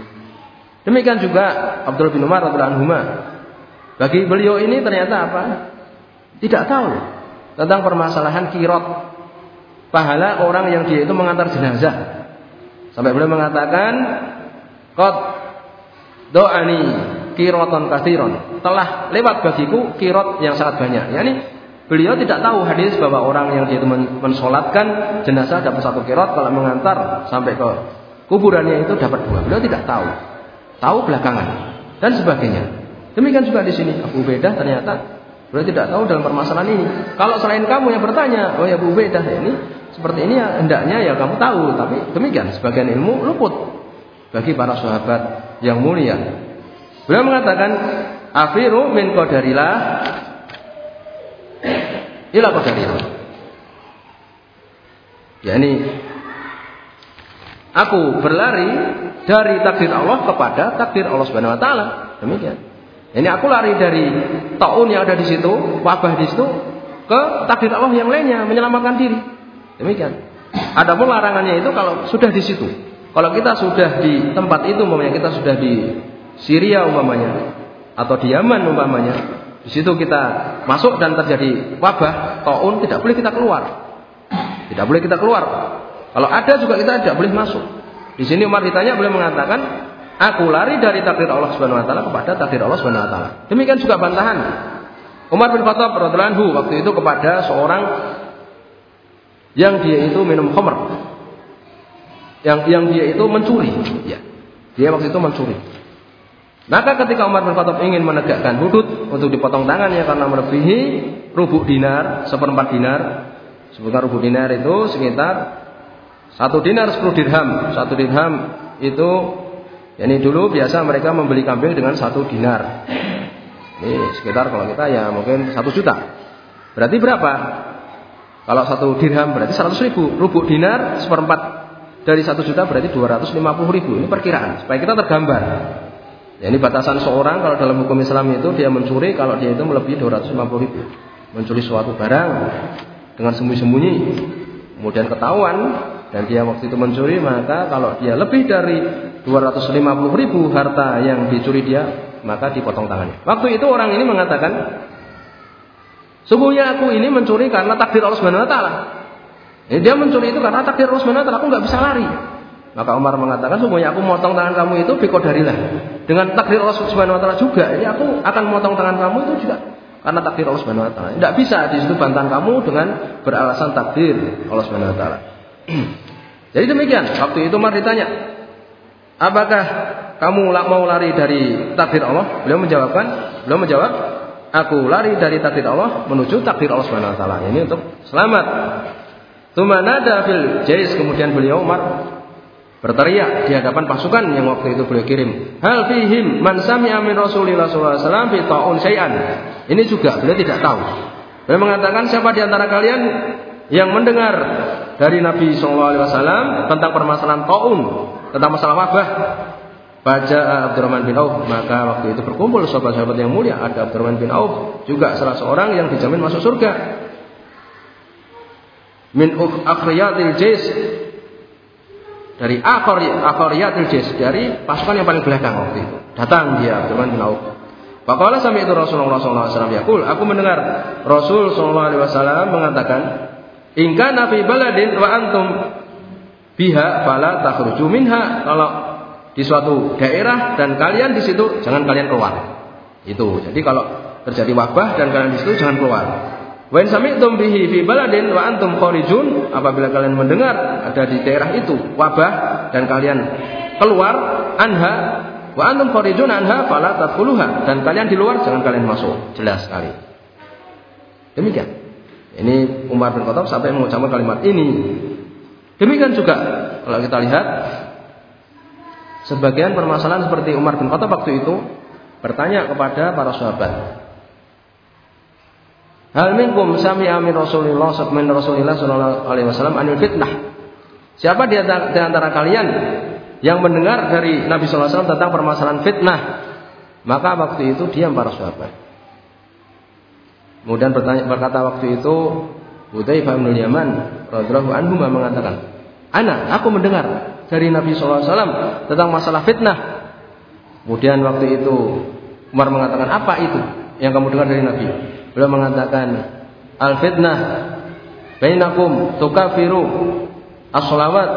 Demikian juga Abdul bin Umar radhiyallahu anhu. Bagi beliau ini ternyata apa? Tidak tahu tentang permasalahan kirot pahala orang yang dia itu mengantar jenazah. Sampai beliau mengatakan, "Qad do'ani kiroton kathiron." Telah lewat bagiku kirot yang sangat banyak. Yani beliau tidak tahu hadis bahwa orang yang dia itu mensolatkan jenazah dapat satu kirot, kalau mengantar sampai ke kuburannya itu dapat dua. Beliau tidak tahu. Tahu belakangan dan sebagainya. Demikian juga di sini Abu Bedah ternyata beliau tidak tahu dalam permasalahan ini. Kalau selain kamu yang bertanya, oh ya Abu Bedah ini seperti ini ya hendaknya ya kamu tahu, tapi demikian sebagian ilmu luput bagi para sahabat yang mulia. Beliau mengatakan, "Afiru min qadarillah ila qadarillah." Yani aku berlari dari takdir Allah kepada takdir Allah Subhanahu wa taala. Demikian. Ini aku lari dari taun yang ada di situ, wabah di situ ke takdir Allah yang lainnya menyelamatkan diri. Demikian. Adapun larangannya itu kalau sudah di situ. Kalau kita sudah di tempat itu umpamanya kita sudah di Syria umpamanya atau di Yaman umpamanya, di situ kita masuk dan terjadi wabah, taun tidak boleh kita keluar. Tidak boleh kita keluar. Kalau ada juga kita tidak boleh masuk. Di sini Umar ditanya boleh mengatakan, aku lari dari takdir Allah Subhanahu wa taala kepada takdir Allah Subhanahu wa taala. Demikian juga bantahan Umar bin Khattab radhiyallahu waktu itu kepada seorang yang dia itu minum khamr. Yang yang dia itu mencuri, ya. Dia waktu itu mencuri. Maka ketika Umar bin Khattab ingin menegakkan hudud untuk dipotong tangannya karena melebihi rubuk dinar, seperempat dinar. Sebutkan rubuk dinar itu sekitar satu dinar sepuluh dirham. Satu dirham itu ini dulu biasa mereka membeli kambing dengan satu dinar. Ini sekitar kalau kita ya mungkin satu juta. Berarti berapa? Kalau satu dirham berarti 100 ribu, rubuk dinar seperempat dari satu juta berarti 250 ribu. Ini perkiraan supaya kita tergambar. Ya, ini batasan seorang kalau dalam hukum Islam itu dia mencuri kalau dia itu melebihi 250 ribu. mencuri suatu barang dengan sembunyi-sembunyi, kemudian ketahuan dan dia waktu itu mencuri, maka kalau dia lebih dari 250 ribu harta yang dicuri dia, maka dipotong tangannya. Waktu itu orang ini mengatakan, sungguhnya aku ini mencuri karena takdir Allah Subhanahu Wa Taala. Ini dia mencuri itu karena takdir Allah Subhanahu Wa Taala, aku nggak bisa lari. Maka Umar mengatakan, sungguhnya aku motong tangan kamu itu bikodarilah. Dengan takdir Allah Subhanahu Wa Taala juga, ini aku akan motong tangan kamu itu juga karena takdir Allah Subhanahu Wa Taala. Tidak bisa di situ bantahan kamu dengan beralasan takdir Allah Subhanahu Wa Taala. Jadi demikian. Waktu itu Umar ditanya, apakah kamu mau lari dari takdir Allah? Beliau menjawabkan, beliau menjawab, aku lari dari takdir Allah menuju takdir Allah Subhanahu Wa Taala. Ini untuk selamat. Tumanada fil jais kemudian beliau Umar berteriak di hadapan pasukan yang waktu itu beliau kirim. Hal fihim man sami'a min Rasulillah sallallahu alaihi wasallam syai'an. Ini juga beliau tidak tahu. Beliau mengatakan siapa di antara kalian yang mendengar dari Nabi sallallahu alaihi wasallam tentang permasalahan taun, tentang masalah wabah. Baca Abdurrahman bin Auf, maka waktu itu berkumpul sahabat-sahabat yang mulia, ada Abdurrahman bin Auf, juga salah seorang yang dijamin masuk surga. Min akhriyatil jais dari akhriyatil jais dari pasukan yang paling belakang waktu itu. Datang dia Abdurrahman bin Auf. Faqala sami itu Rasulullah wasallam yaqul, aku mendengar Rasul wasallam mengatakan, "Ingka nafi baladin wa antum biha fala takhruju minha." Kalau di suatu daerah dan kalian di situ jangan kalian keluar. Itu. Jadi kalau terjadi wabah dan kalian di situ jangan keluar. Wa in sami'tum bihi fi baladin wa antum kharijun, apabila kalian mendengar ada di daerah itu wabah dan kalian keluar anha Wa antum kharijun anha fala tadkhuluha dan kalian di luar jangan kalian masuk. Jelas sekali. Demikian. Ini Umar bin Khattab sampai mengucapkan kalimat ini. Demikian juga kalau kita lihat sebagian permasalahan seperti Umar bin Khattab waktu itu bertanya kepada para sahabat. Hal minkum sami amin Rasulullah min Rasulillah sallallahu alaihi wasallam anil fitnah. Siapa di antara kalian yang mendengar dari Nabi SAW tentang permasalahan fitnah. Maka waktu itu diam para sahabat. Kemudian bertanya, berkata waktu itu Hudzaifah bin Yaman radhiyallahu anhu mengatakan, "Ana, aku mendengar dari Nabi SAW tentang masalah fitnah." Kemudian waktu itu Umar mengatakan, "Apa itu yang kamu dengar dari Nabi?" Beliau mengatakan, "Al-fitnah bainakum tukafiru as-salawat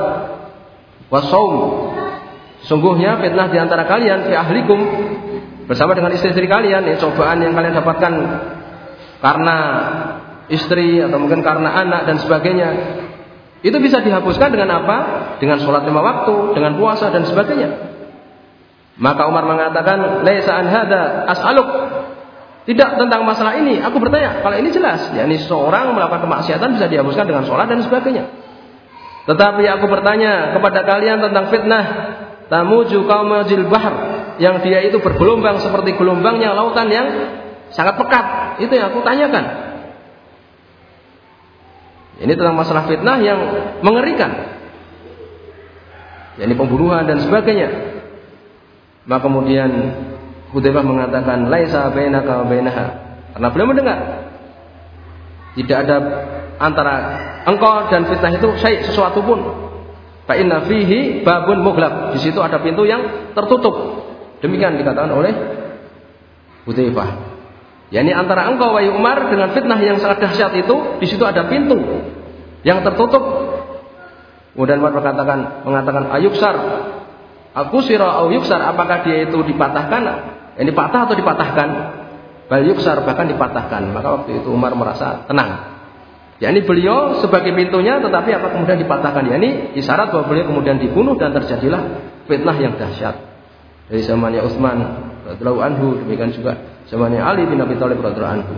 Sungguhnya fitnah di antara kalian fi ahlikum bersama dengan istri-istri kalian ya cobaan yang kalian dapatkan karena istri atau mungkin karena anak dan sebagainya. Itu bisa dihapuskan dengan apa? Dengan sholat lima waktu, dengan puasa dan sebagainya. Maka Umar mengatakan, "Laisa an hada as'aluk." Tidak tentang masalah ini, aku bertanya. Kalau ini jelas, yakni seorang melakukan kemaksiatan bisa dihapuskan dengan sholat dan sebagainya. Tetapi aku bertanya kepada kalian tentang fitnah tamuju qaumajil bahr yang dia itu bergelombang seperti gelombangnya lautan yang sangat pekat. Itu yang aku tanyakan. Ini tentang masalah fitnah yang mengerikan. yakni pembunuhan dan sebagainya. Maka kemudian Hudzaifah mengatakan laisa bainaka wa bainaha. Karena beliau mendengar tidak ada antara engkau dan fitnah itu syai sesuatu pun. Fa inna fihi babun mughlaq. Di situ ada pintu yang tertutup. Demikian dikatakan oleh Hudzaifah. Yani antara engkau wahai Umar dengan fitnah yang sangat dahsyat itu, di situ ada pintu yang tertutup. Kemudian Umar mengatakan mengatakan ayuksar aku sira au yuksar apakah dia itu dipatahkan? Ini patah atau dipatahkan? Bal yuksar bahkan dipatahkan. Maka waktu itu Umar merasa tenang. Ya ini beliau sebagai pintunya tetapi apa kemudian dipatahkan? Ya ini isyarat bahwa beliau kemudian dibunuh dan terjadilah fitnah yang dahsyat. Dari zamannya Utsman radhiyallahu anhu demikian juga zamannya Ali bin Abi Thalib radhiyallahu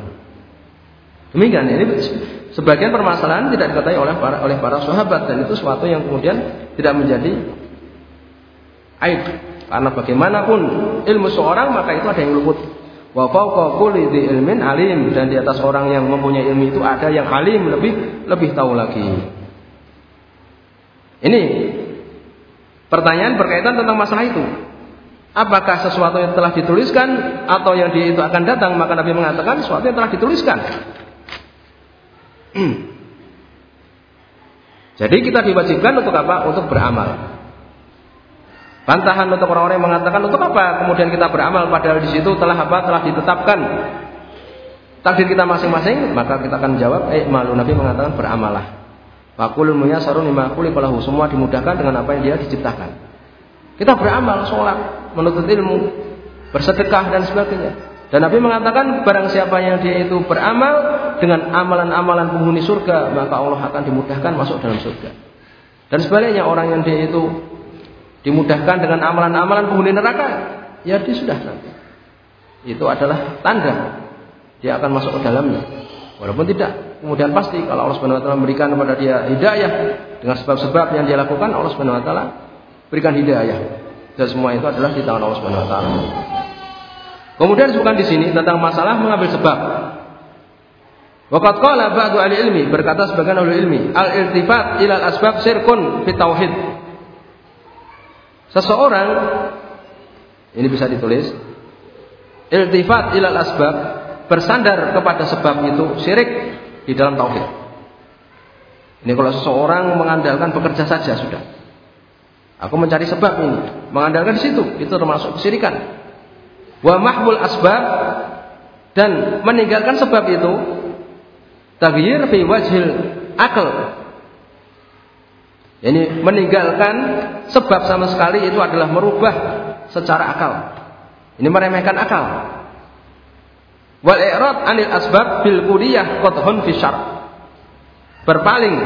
demikian ini sebagian permasalahan tidak diketahui oleh para oleh para sahabat dan itu suatu yang kemudian tidak menjadi aib karena bagaimanapun ilmu seorang maka itu ada yang luput Wa fawqa kulli ilmin alim dan di atas orang yang mempunyai ilmu itu ada yang alim lebih lebih tahu lagi. Ini pertanyaan berkaitan tentang masalah itu. Apakah sesuatu yang telah dituliskan atau yang di, itu akan datang? Maka Nabi mengatakan sesuatu yang telah dituliskan. Jadi kita diwajibkan untuk apa? Untuk beramal. Bantahan untuk orang-orang yang mengatakan untuk apa? Kemudian kita beramal padahal di situ telah apa? Telah ditetapkan takdir kita masing-masing, maka kita akan jawab, eh malu Nabi mengatakan beramalah. Fakulun sarun lima semua dimudahkan dengan apa yang dia diciptakan. Kita beramal, sholat, menuntut ilmu, bersedekah dan sebagainya. Dan Nabi mengatakan barang siapa yang dia itu beramal dengan amalan-amalan penghuni surga, maka Allah akan dimudahkan masuk dalam surga. Dan sebaliknya orang yang dia itu dimudahkan dengan amalan-amalan penghuni neraka, ya dia sudah nanti. Itu adalah tanda dia akan masuk ke dalamnya. Walaupun tidak, kemudian pasti kalau Allah taala memberikan kepada dia hidayah dengan sebab-sebab yang dia lakukan, Allah taala berikan hidayah. Dan semua itu adalah di tangan Allah Subhanahu wa taala. Kemudian bukan di sini tentang masalah mengambil sebab. Waqat qala ba'du ahli ilmi berkata sebagian ahli ilmi, al-iltifat ila al-asbab sirkun fi tauhid. Seseorang ini bisa ditulis iltifat ila al-asbab bersandar kepada sebab itu syirik di dalam tauhid. Ini kalau seseorang mengandalkan bekerja saja sudah. Aku mencari sebab ini, mengandalkan di situ, itu termasuk kesyirikan. Wa mahbul asbab dan meninggalkan sebab itu taghyir fi wajhil akal. Ini meninggalkan sebab sama sekali itu adalah merubah secara akal. Ini meremehkan akal. Wal i'rad anil asbab bil kulliyah qadhun fi syar. Berpaling.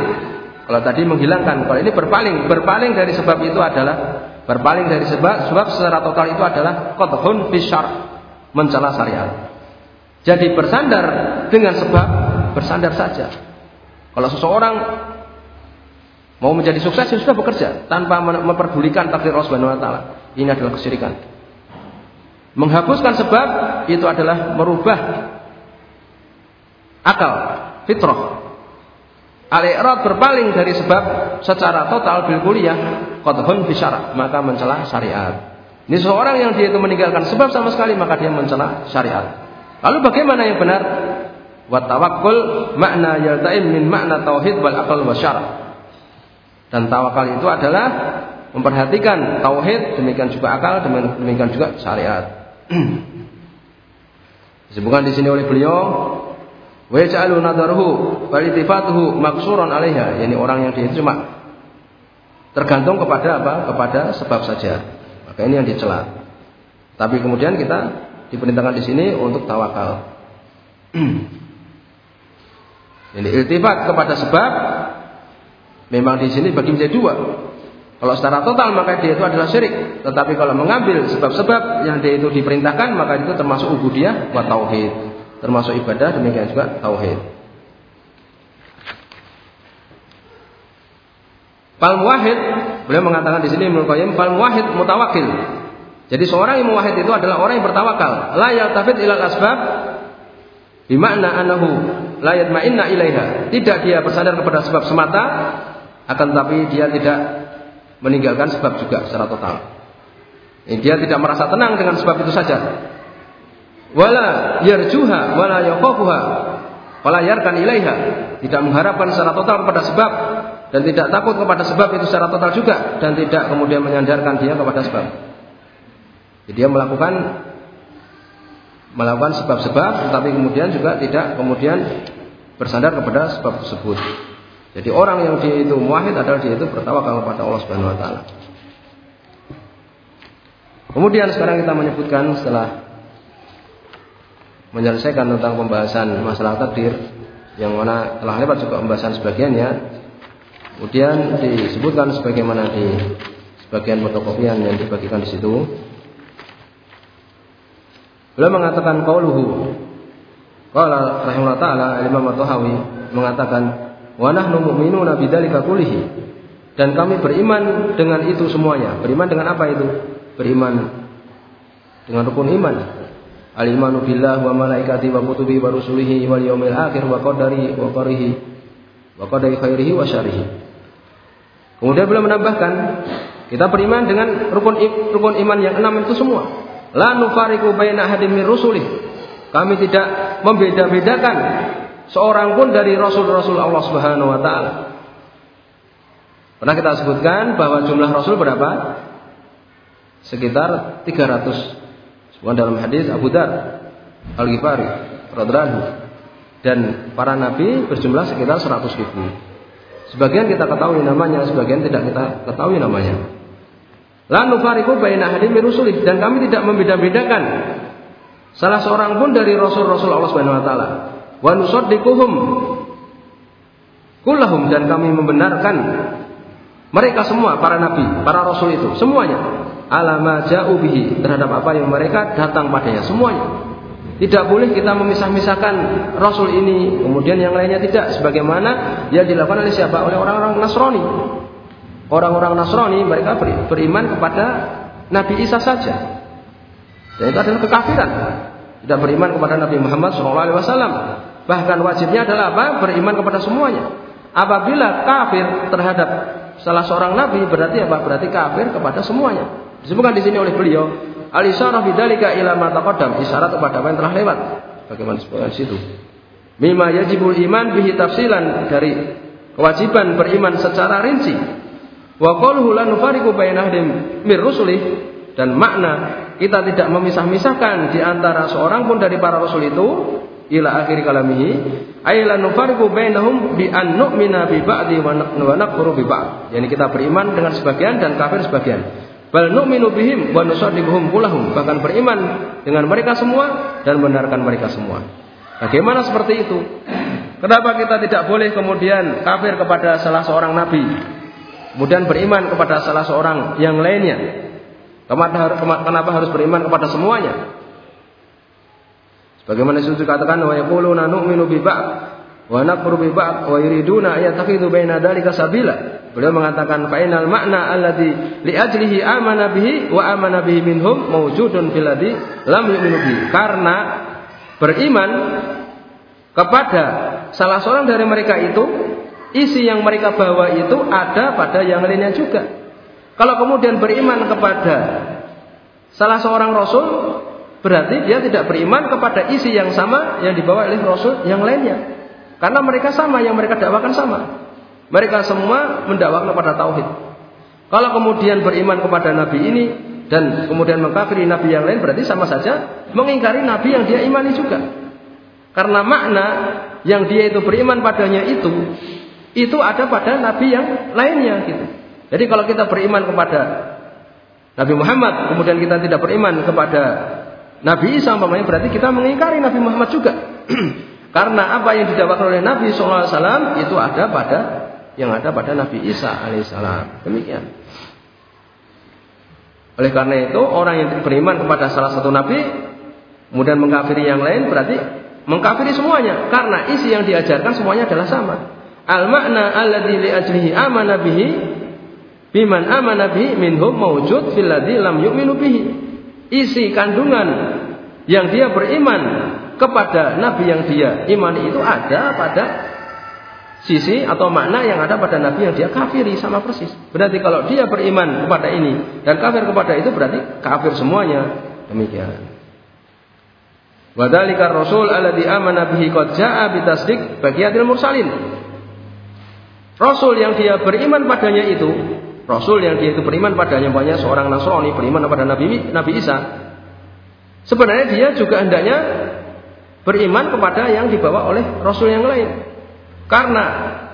Kalau tadi menghilangkan, kalau ini berpaling, berpaling dari sebab itu adalah berpaling dari sebab sebab secara total itu adalah qadhun fi mencela syariat. Jadi bersandar dengan sebab bersandar saja. Kalau seseorang mau menjadi sukses ya sudah bekerja tanpa memperdulikan takdir Allah Subhanahu wa taala. Ini adalah kesyirikan. Menghapuskan sebab itu adalah merubah akal, fitrah. Al-i'rad berpaling dari sebab secara total bil kuliah qadhun fi maka mencela syariat. Ini seorang yang dia itu meninggalkan sebab sama sekali maka dia mencela syariat. Lalu bagaimana yang benar? Wa tawakkul makna yaltaim min makna tauhid wal aqal wa Dan tawakal itu adalah memperhatikan tauhid, demikian juga akal, demikian juga syariat. Disebutkan di sini oleh beliau wa nadaruhu maksuran 'alaiha, yani orang yang dia itu cuma tergantung kepada apa? Kepada sebab saja. Maka ini yang dicela. Tapi kemudian kita diperintahkan di sini untuk tawakal. ini iltifat kepada sebab memang di sini bagi menjadi dua. Kalau secara total maka dia itu adalah syirik. Tetapi kalau mengambil sebab-sebab yang dia itu diperintahkan maka itu termasuk ubudiyah wa tauhid. Termasuk ibadah demikian juga tauhid. Fal muwahhid beliau mengatakan di sini menurut Qayyim fal muwahhid mutawakil. Jadi seorang yang muwahhid itu adalah orang yang bertawakal. La yaltafit ilal asbab bimakna annahu la yatma'inna ilaiha. Tidak dia bersandar kepada sebab semata akan tapi dia tidak meninggalkan sebab juga secara total. Dia tidak merasa tenang dengan sebab itu saja. Wala yarjuha wala yakhafuha wala yarkan ilaiha. Tidak mengharapkan secara total kepada sebab dan tidak takut kepada sebab itu secara total juga dan tidak kemudian menyandarkan dia kepada sebab. Jadi dia melakukan melakukan sebab-sebab tetapi kemudian juga tidak kemudian bersandar kepada sebab tersebut. Jadi orang yang dia itu muahid adalah dia itu bertawakal kepada Allah Subhanahu wa taala. Kemudian sekarang kita menyebutkan setelah menyelesaikan tentang pembahasan masalah takdir yang mana telah lewat juga pembahasan sebagiannya. Kemudian disebutkan sebagaimana di sebagian fotokopian yang dibagikan di situ. Beliau mengatakan qauluhu Qala rahimahullah taala Imam At-Tahawi mengatakan Wa nahnu mu'minuna bidzalika kullihi. Dan kami beriman dengan itu semuanya. Beriman dengan apa itu? Beriman dengan rukun iman. Al-imanu billah wa malaikati wa kutubi wa rusulihi wal yaumil akhir wa qadari wa qarihi wa qadari khairihi wa syarihi. Kemudian beliau menambahkan, kita beriman dengan rukun rukun iman yang enam itu semua. La nufariqu baina ahadin min rusulih. Kami tidak membeda-bedakan seorang pun dari rasul-rasul Allah Subhanahu wa taala. Pernah kita sebutkan bahwa jumlah rasul berapa? Sekitar 300. Sebuah dalam hadis Abu Dar Al-Ghifari radhiyallahu dan para nabi berjumlah sekitar 100 ribu. Sebagian kita ketahui namanya, sebagian tidak kita ketahui namanya. Lalu fariku baina hadim rusulih dan kami tidak membeda-bedakan salah seorang pun dari rasul-rasul Allah Subhanahu wa taala. Wa nusaddiquhum kullahum dan kami membenarkan mereka semua para nabi, para rasul itu semuanya alama ja'u terhadap apa yang mereka datang padanya semuanya. Tidak boleh kita memisah-misahkan Rasul ini, kemudian yang lainnya tidak. Sebagaimana yang dilakukan oleh siapa? Oleh orang-orang Nasrani. Orang-orang Nasrani mereka beriman kepada Nabi Isa saja. Dan itu adalah kekafiran. Tidak beriman kepada Nabi Muhammad SAW. Bahkan wajibnya adalah apa? Beriman kepada semuanya. Apabila kafir terhadap salah seorang nabi berarti apa? Berarti kafir kepada semuanya. Disebutkan di sini oleh beliau, Al-isyarah bidzalika ila ma taqaddam, isyarat kepada apa yang telah lewat. Bagaimana disebutkan di situ? Mimma yajibul iman bihi tafsilan dari kewajiban beriman secara rinci. Wa qawluhu la nufariqu mir rusulih dan makna kita tidak memisah-misahkan di antara seorang pun dari para rasul itu ila akhir kalamihi ay la nufariqu bainahum bi an nu'mina bi ba'di wa nakfuru bi ba'd. Yani kita beriman dengan sebagian dan kafir sebagian. Bal nu'minu bihim wa nusaddiquhum kulahum. Bahkan beriman dengan mereka semua dan membenarkan mereka semua. Bagaimana seperti itu? Kenapa kita tidak boleh kemudian kafir kepada salah seorang nabi? Kemudian beriman kepada salah seorang yang lainnya? Kenapa harus beriman kepada semuanya? Sebagaimana itu dikatakan wa yaquluna nu'minu bi ba'd wa nakfuru bi ba'd wa yuriduna ayattakhidhu baina dzalika sabila. Beliau mengatakan fainal makna alladhi li ajlihi amana bihi wa amana bihi minhum mawjudun fil ladzi lam yu'minu bihi. Karena beriman kepada salah seorang dari mereka itu isi yang mereka bawa itu ada pada yang lainnya juga. Kalau kemudian beriman kepada salah seorang rasul berarti dia tidak beriman kepada isi yang sama yang dibawa oleh rasul yang lainnya. Karena mereka sama yang mereka dakwakan sama. Mereka semua mendakwakan kepada tauhid. Kalau kemudian beriman kepada nabi ini dan kemudian mengkafiri nabi yang lain berarti sama saja mengingkari nabi yang dia imani juga. Karena makna yang dia itu beriman padanya itu itu ada pada nabi yang lainnya gitu. Jadi kalau kita beriman kepada Nabi Muhammad kemudian kita tidak beriman kepada Nabi Isa umpamanya berarti kita mengingkari Nabi Muhammad juga. Karena apa yang didakwakan oleh Nabi SAW itu ada pada yang ada pada Nabi Isa alaihissalam. Demikian. Oleh karena itu orang yang beriman kepada salah satu nabi kemudian mengkafiri yang lain berarti mengkafiri semuanya karena isi yang diajarkan semuanya adalah sama. Al makna alladzi li ajlihi amana bihi biman amana bihi minhum mawjud fil ladzi lam yu'minu bihi. Isi kandungan yang dia beriman kepada nabi yang dia imani itu ada pada sisi atau makna yang ada pada Nabi yang dia kafiri sama persis. Berarti kalau dia beriman kepada ini dan kafir kepada itu berarti kafir semuanya. Demikian. Wadhalika Rasul alladhi amana bihi qad jaa bitasdiq bagiyatil mursalin. Rasul yang dia beriman padanya itu, Rasul yang dia itu beriman padanya banyak seorang Nasrani beriman kepada Nabi Nabi Isa. Sebenarnya dia juga hendaknya beriman kepada yang dibawa oleh Rasul yang lain. Karena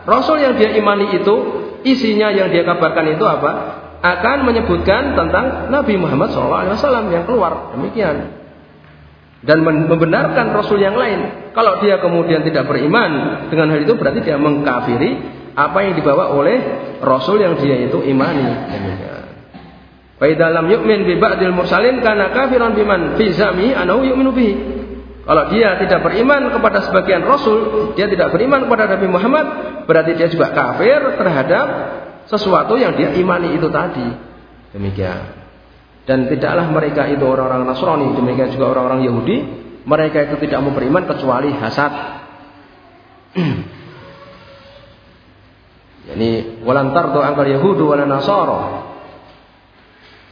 Rasul yang dia imani itu isinya yang dia kabarkan itu apa? Akan menyebutkan tentang Nabi Muhammad SAW yang keluar demikian dan membenarkan Rasul yang lain. Kalau dia kemudian tidak beriman dengan hal itu berarti dia mengkafiri apa yang dibawa oleh Rasul yang dia itu imani. Demikian. Dalam yu'min bi ba'dil mursalin kana kafiran biman fi zami anahu yu'minu bihi. Kalau dia tidak beriman kepada sebagian rasul, dia tidak beriman kepada Nabi Muhammad, berarti dia juga kafir terhadap sesuatu yang dia imani itu tadi. Demikian. Dan tidaklah mereka itu orang-orang Nasrani, demikian juga orang-orang Yahudi, mereka itu tidak mau beriman kecuali hasad. Yani walantar do angkal Yahudu wala Nasara.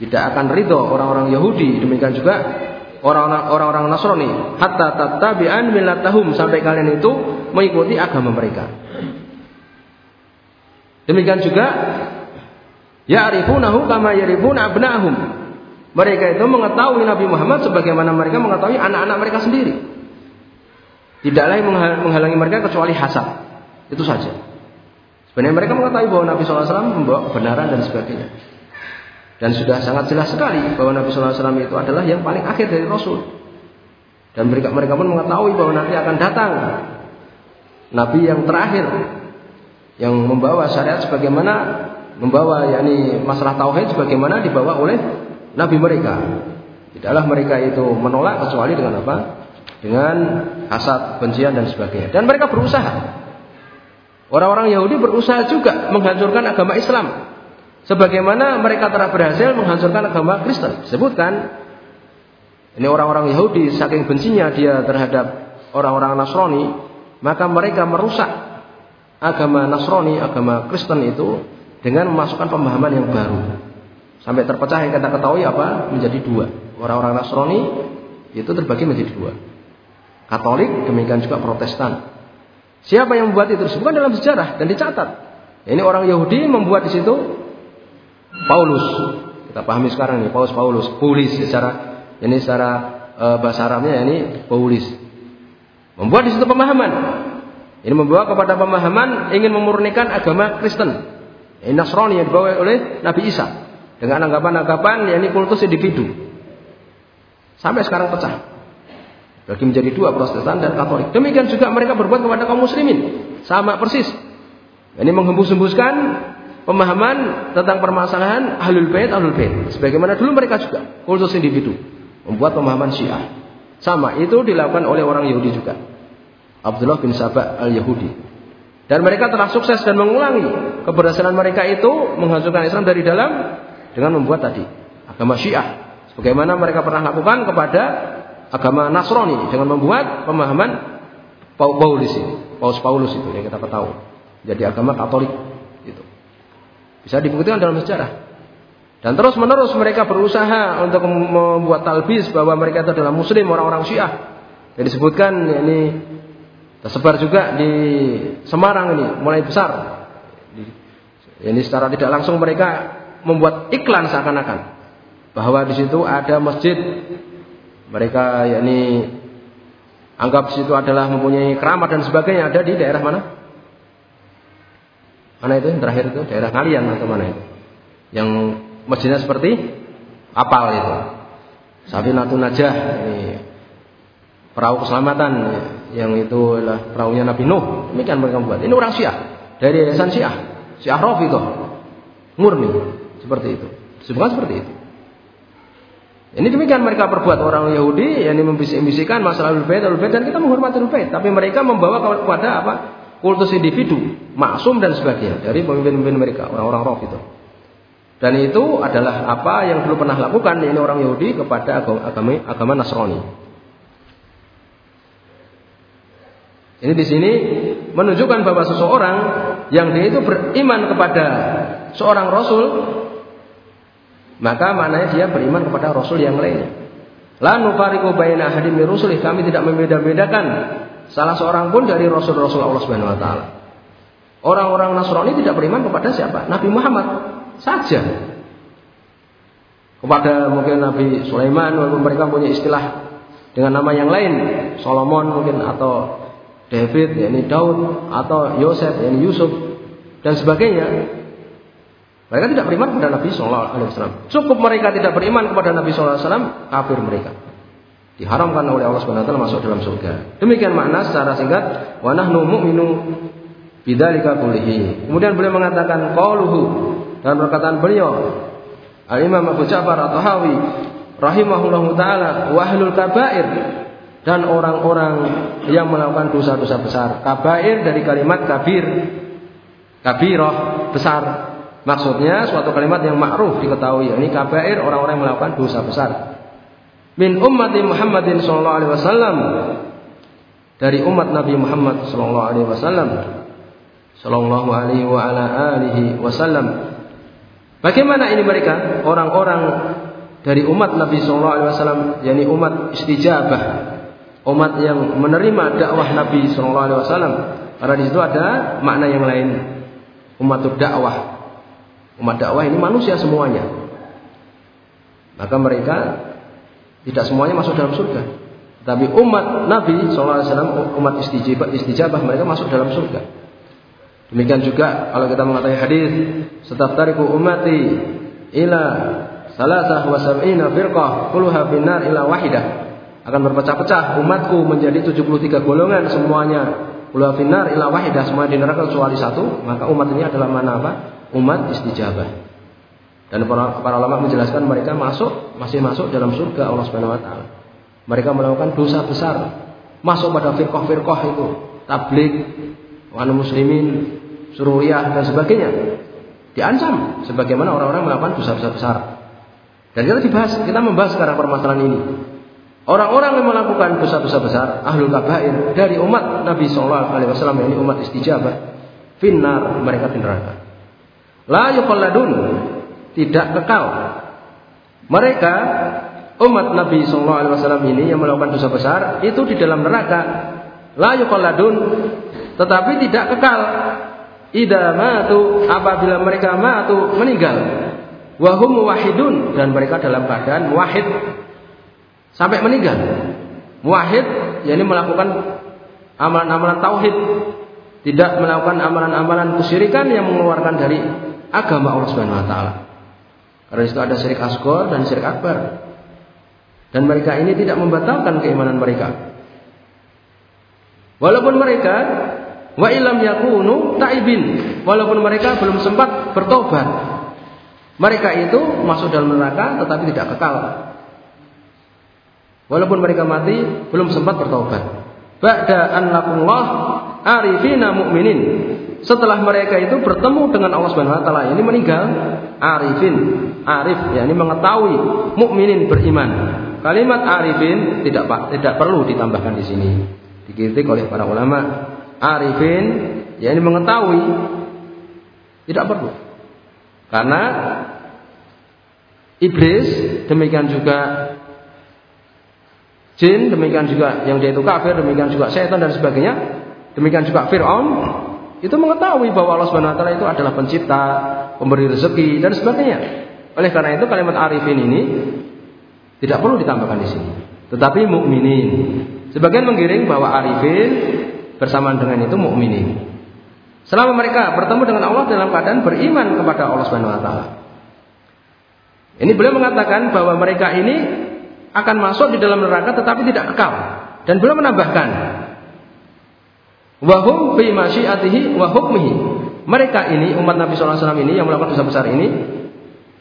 Tidak akan ridho orang-orang Yahudi, demikian juga orang-orang Nasrani hatta tattabi'an millatahum sampai kalian itu mengikuti agama mereka. Demikian juga ya'rifunahu kama ya'rifuna abna'ahum. Mereka itu mengetahui Nabi Muhammad sebagaimana mereka mengetahui anak-anak mereka sendiri. Tidak lain menghalangi mereka kecuali hasad. Itu saja. Sebenarnya mereka mengetahui bahwa Nabi SAW membawa kebenaran dan sebagainya. Dan sudah sangat jelas sekali bahwa Nabi SAW itu adalah yang paling akhir dari Rasul. Dan mereka mereka pun mengetahui bahwa nanti akan datang Nabi yang terakhir yang membawa syariat sebagaimana membawa yakni masalah tauhid sebagaimana dibawa oleh nabi mereka. Tidaklah mereka itu menolak kecuali dengan apa? Dengan hasad, bencian dan sebagainya. Dan mereka berusaha. Orang-orang Yahudi berusaha juga menghancurkan agama Islam. Sebagaimana mereka telah berhasil menghancurkan agama Kristen. Sebutkan ini orang-orang Yahudi saking bencinya dia terhadap orang-orang Nasrani, maka mereka merusak agama Nasrani, agama Kristen itu dengan memasukkan pemahaman yang baru. Sampai terpecah yang kita ketahui apa? Menjadi dua. Orang-orang Nasrani itu terbagi menjadi dua. Katolik, demikian juga Protestan. Siapa yang membuat itu? Bukan dalam sejarah dan dicatat. Ini orang Yahudi membuat di situ Paulus. Kita pahami sekarang nih, Paulus Paulus, Paulis secara ini secara e, bahasa Arabnya ini Paulis. Membuat di situ pemahaman ini membawa kepada pemahaman ingin memurnikan agama Kristen. Ini Nasrani yang dibawa oleh Nabi Isa dengan anggapan-anggapan yang ini kultus individu. Sampai sekarang pecah. Bagi menjadi dua Protestan dan Katolik. Demikian juga mereka berbuat kepada kaum muslimin. Sama persis. Ini menghembus-hembuskan pemahaman tentang permasalahan ahlul bait ahlul bait. Sebagaimana dulu mereka juga kultus individu membuat pemahaman Syiah. Sama itu dilakukan oleh orang Yahudi juga. Abdullah bin Sabah al-Yahudi. Dan mereka telah sukses dan mengulangi keberhasilan mereka itu menghancurkan Islam dari dalam dengan membuat tadi agama Syiah. Sebagaimana mereka pernah lakukan kepada agama Nasrani dengan membuat pemahaman Paulus itu, Paus Paulus itu yang kita ketahui. Jadi agama Katolik. Bisa dibuktikan dalam sejarah. Dan terus menerus mereka berusaha untuk membuat talbis bahwa mereka itu adalah muslim orang-orang Syiah. Jadi disebutkan ini Tersebar juga di Semarang ini mulai besar. Ini secara tidak langsung mereka membuat iklan seakan-akan bahwa di situ ada masjid. Mereka yakni anggap situ adalah mempunyai keramat dan sebagainya ada di daerah mana? Mana itu yang terakhir itu daerah kalian atau mana itu? Yang masjidnya seperti kapal itu. Sabinatun Najah ini perahu keselamatan yang itu adalah perahunya Nabi Nuh. Demikian mereka buat. Ini orang Syiah dari yayasan Syiah, Syiah itu murni seperti itu. Sebenarnya seperti itu. Ini demikian mereka perbuat orang Yahudi yang membisik-bisikkan masalah Al-Bait, Al-Bait dan kita menghormati Al-Bait, tapi mereka membawa kepada apa? Kultus individu, maksum dan sebagainya dari pemimpin-pemimpin mereka, orang-orang itu. Dan itu adalah apa yang dulu pernah lakukan ini orang Yahudi kepada agama agama Nasrani. Ini di sini menunjukkan bahwa seseorang yang dia itu beriman kepada seorang rasul, maka maknanya dia beriman kepada rasul yang lainnya. La nufariqu baina ahadin kami tidak membeda-bedakan salah seorang pun dari rasul-rasul Allah Subhanahu wa taala. Orang-orang Nasrani tidak beriman kepada siapa? Nabi Muhammad saja. Kepada mungkin Nabi Sulaiman walaupun mereka punya istilah dengan nama yang lain, Solomon mungkin atau David, yakni Daud, atau Yosef, yakni Yusuf, dan sebagainya. Mereka tidak beriman kepada Nabi Shallallahu Alaihi Wasallam. Cukup mereka tidak beriman kepada Nabi Shallallahu Alaihi Wasallam, kafir mereka. Diharamkan oleh Allah Subhanahu Wa Taala masuk dalam surga. Demikian makna secara singkat. Wa nahnu mu'minu bidzalika kullihi. Kemudian beliau mengatakan qauluhu dan perkataan beliau Al-Imam Abu Ja'far At-Tahawi rahimahullahu taala wa kabair dan orang-orang yang melakukan dosa-dosa besar. Kabair dari kalimat kabir, kabiroh besar. Maksudnya suatu kalimat yang ma'ruf diketahui. Ini kabair orang-orang yang melakukan dosa besar. Min ummati Muhammadin sallallahu alaihi wasallam dari umat Nabi Muhammad sallallahu alaihi wasallam sallallahu alaihi wa ala alihi wasallam. Bagaimana ini mereka? Orang-orang dari umat Nabi sallallahu alaihi wasallam yakni umat istijabah umat yang menerima dakwah Nabi Shallallahu Alaihi Wasallam. Karena di situ ada makna yang lain. Umat dakwah. Umat dakwah ini manusia semuanya. Maka mereka tidak semuanya masuk dalam surga. Tapi umat Nabi SAW, umat istijabah, istijabah mereka masuk dalam surga. Demikian juga kalau kita mengatakan hadis, "Setiap tariku umati ila salasah wa sab'ina firqah kulluha finnar ila wahidah." Akan berpecah-pecah umatku menjadi 73 golongan semuanya kulluha finnar ila wahidah, semua di neraka kecuali satu, maka umat ini adalah mana apa? Umat istijabah. Dan para, para ulama menjelaskan mereka masuk masih masuk dalam surga Allah Subhanahu wa taala. Mereka melakukan dosa besar, masuk pada firqah-firqah itu, tablik, wan muslimin, sururiyah dan sebagainya. Diancam sebagaimana orang-orang melakukan dosa-dosa besar. Dan kita dibahas, kita membahas sekarang permasalahan ini. Orang-orang yang melakukan dosa-dosa besar, ahlul kabair dari umat Nabi Shallallahu Alaihi Wasallam ini umat istijabah, finnar mereka di neraka. La yuqalladun tidak kekal. Mereka umat Nabi Shallallahu Alaihi Wasallam ini yang melakukan dosa besar itu di dalam neraka. La yuqalladun tetapi tidak kekal. Ida matu apabila mereka matu meninggal. Wahum wahidun dan mereka dalam keadaan wahid sampai meninggal. Wahid yakni melakukan amalan-amalan tauhid. Tidak melakukan amalan-amalan kesyirikan yang mengeluarkan dari agama Allah Subhanahu wa taala karena itu ada syirik asgor dan syirik akbar. Dan mereka ini tidak membatalkan keimanan mereka. Walaupun mereka wa ilam yakunu taibin, walaupun mereka belum sempat bertobat. Mereka itu masuk dalam neraka tetapi tidak kekal. Walaupun mereka mati belum sempat bertobat. Ba'da an arifina mu'minin setelah mereka itu bertemu dengan Allah Subhanahu wa taala ini meninggal arifin arif ya ini mengetahui mukminin beriman. Kalimat arifin tidak tidak perlu ditambahkan di sini. Dikritik oleh para ulama arifin ya ini mengetahui tidak perlu. Karena iblis demikian juga jin demikian juga yang dia itu kafir demikian juga setan dan sebagainya demikian juga Fir'aun itu mengetahui bahwa Allah Subhanahu wa taala itu adalah pencipta, pemberi rezeki dan sebagainya. Oleh karena itu kalimat arifin ini tidak perlu ditambahkan di sini. Tetapi mukminin. Sebagian menggiring bahwa arifin bersamaan dengan itu mukminin. Selama mereka bertemu dengan Allah dalam keadaan beriman kepada Allah Subhanahu wa taala. Ini beliau mengatakan bahwa mereka ini akan masuk di dalam neraka tetapi tidak kekal. Dan beliau menambahkan Wahum fi masyiatihi wa hukmihi. Mereka ini umat Nabi SAW ini yang melakukan dosa besar ini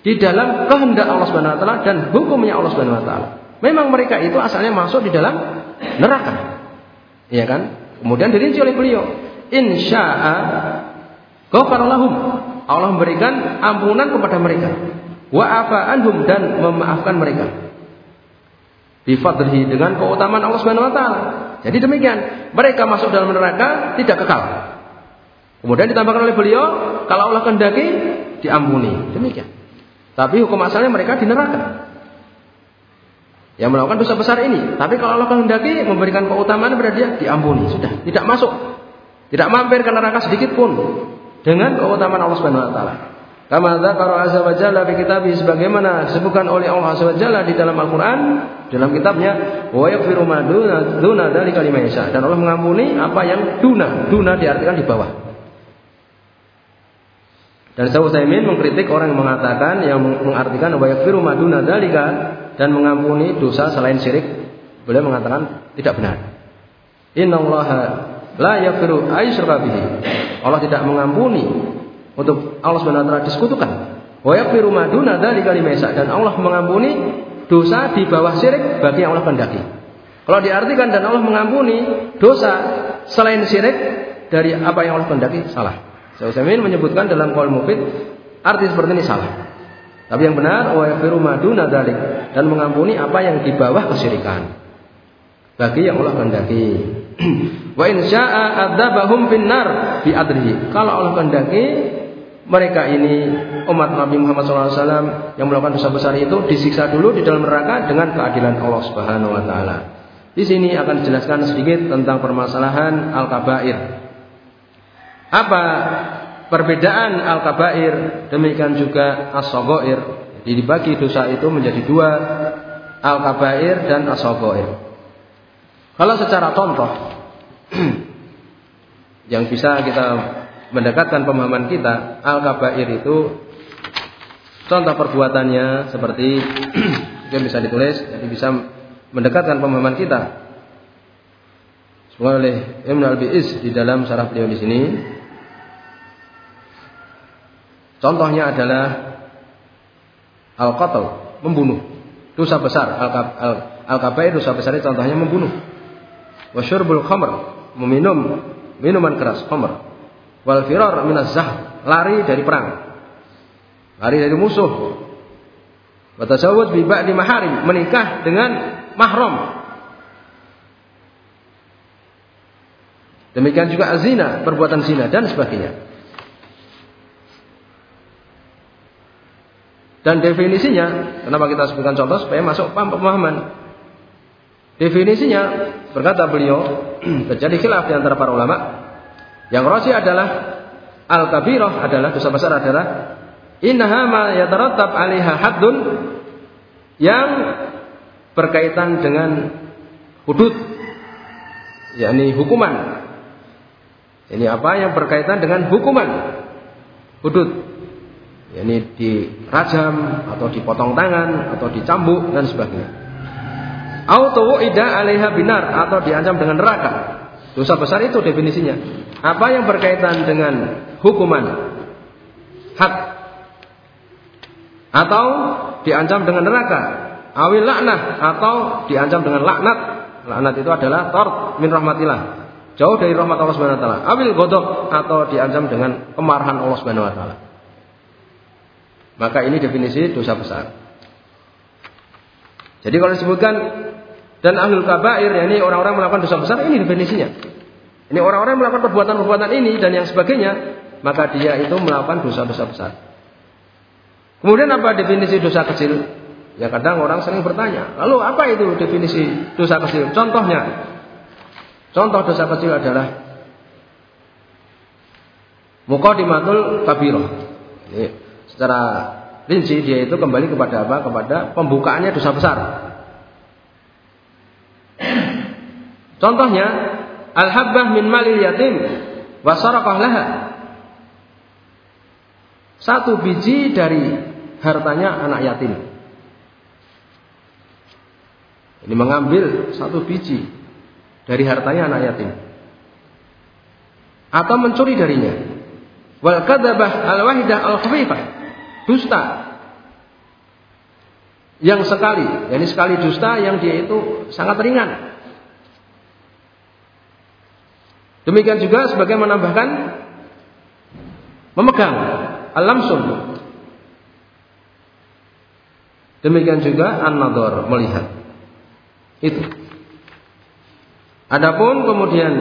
di dalam kehendak Allah Subhanahu wa taala dan hukumnya Allah Subhanahu wa taala. Memang mereka itu asalnya masuk di dalam neraka. Iya kan? Kemudian dirinci oleh beliau, insya'a ghafaralahum. Allah memberikan ampunan kepada mereka. Wa anhum dan memaafkan mereka. Bifadlihi dengan keutamaan Allah Subhanahu wa taala. Jadi demikian, mereka masuk dalam neraka tidak kekal. Kemudian ditambahkan oleh beliau, kalau Allah kehendaki diampuni. Demikian. Tapi hukum asalnya mereka di neraka. Yang melakukan dosa besar ini. Tapi kalau Allah kehendaki memberikan keutamaan kepada dia, diampuni. Sudah, tidak masuk. Tidak mampir ke neraka sedikit pun. Dengan keutamaan Allah Subhanahu wa taala. Kama dzakara azza wa jalla fi kitabih sebagaimana disebutkan oleh Allah azza wa jalla di dalam Al-Qur'an dalam kitabnya wa yaghfiru ma duna liman yasha dan Allah mengampuni apa yang duna duna diartikan di bawah. Dan Syaikh Utsaimin mengkritik orang yang mengatakan yang mengartikan wa yaghfiru ma duna dzalika dan mengampuni dosa selain syirik. Beliau mengatakan tidak benar. Innallaha la yaghfiru ayyusyraka bihi. Allah tidak mengampuni untuk Allah Subhanahu wa taala disekutukan. Wa yaghfiru ma duna dzalika dan Allah mengampuni dosa di bawah syirik bagi yang Allah kehendaki. Kalau diartikan dan Allah mengampuni dosa selain syirik dari apa yang Allah kehendaki salah. Saya Utsaimin menyebutkan dalam qaul mufid arti seperti ini salah. Tapi yang benar wa yaghfiru ma duna dan mengampuni apa yang di bawah kesyirikan. Bagi yang Allah kehendaki. Wa in syaa'a adzabahum finnar bi adrihi. Kalau Allah kehendaki mereka ini umat Nabi Muhammad SAW yang melakukan dosa besar itu disiksa dulu di dalam neraka dengan keadilan Allah Subhanahu Wa Taala. Di sini akan dijelaskan sedikit tentang permasalahan al-kabair. Apa perbedaan al-kabair, demikian juga as-sogoir. Jadi dibagi dosa itu menjadi dua, al-kabair dan as-sogoir. Kalau secara contoh, yang bisa kita mendekatkan pemahaman kita, al-kabair itu contoh perbuatannya seperti yang bisa ditulis, jadi bisa mendekatkan pemahaman kita. Semua oleh Ibn Al-Bi'is di dalam syarah beliau di sini. Contohnya adalah al-qatl, membunuh. Dosa besar, al-kabair dosa besar itu contohnya membunuh. Wasyurbul khamr, meminum minuman keras, khamr. Wal firar minaz lari dari perang. Lari dari musuh. Wa tasawwud bi ba'di maharim, menikah dengan mahram. Demikian juga azina, perbuatan zina dan sebagainya. Dan definisinya, kenapa kita sebutkan contoh supaya masuk pemahaman. Definisinya berkata beliau terjadi khilaf di antara para ulama. Yang rosi adalah al-kabirah adalah dosa besar adalah innaha ma yatarattab 'alaiha haddun yang berkaitan dengan hudud yakni hukuman. Ini apa? Yang berkaitan dengan hukuman. Hudud. Yakni dirajam atau dipotong tangan atau dicambuk dan sebagainya. Auto ida alaiha binar atau diancam dengan neraka. Dosa besar itu definisinya apa yang berkaitan dengan hukuman hak atau diancam dengan neraka awil laknah atau diancam dengan laknat. Laknat itu adalah tor min rahmatillah. Jauh dari rahmat Allah Subhanahu wa taala. Awil godok atau diancam dengan kemarahan Allah Subhanahu wa taala. Maka ini definisi dosa besar. Jadi kalau disebutkan dan ahlul kabair ya ini orang-orang melakukan dosa besar ini definisinya. Ini orang-orang melakukan perbuatan-perbuatan ini dan yang sebagainya, maka dia itu melakukan dosa-dosa besar. Kemudian apa definisi dosa kecil? Ya kadang orang sering bertanya, lalu apa itu definisi dosa kecil? Contohnya, contoh dosa kecil adalah mukadimatul kabiro. Ini secara rinci dia itu kembali kepada apa? Kepada pembukaannya dosa besar. Contohnya, al-habbah min malil yatim wa laha. Satu biji dari hartanya anak yatim. Ini mengambil satu biji dari hartanya anak yatim. Atau mencuri darinya. Wal kadzabah al wahidah al khafifah. Dusta. Yang sekali, yakni sekali dusta yang dia itu sangat ringan. Demikian juga sebagai menambahkan memegang al-lamsum. Demikian juga an-nadhar melihat. Itu. Adapun kemudian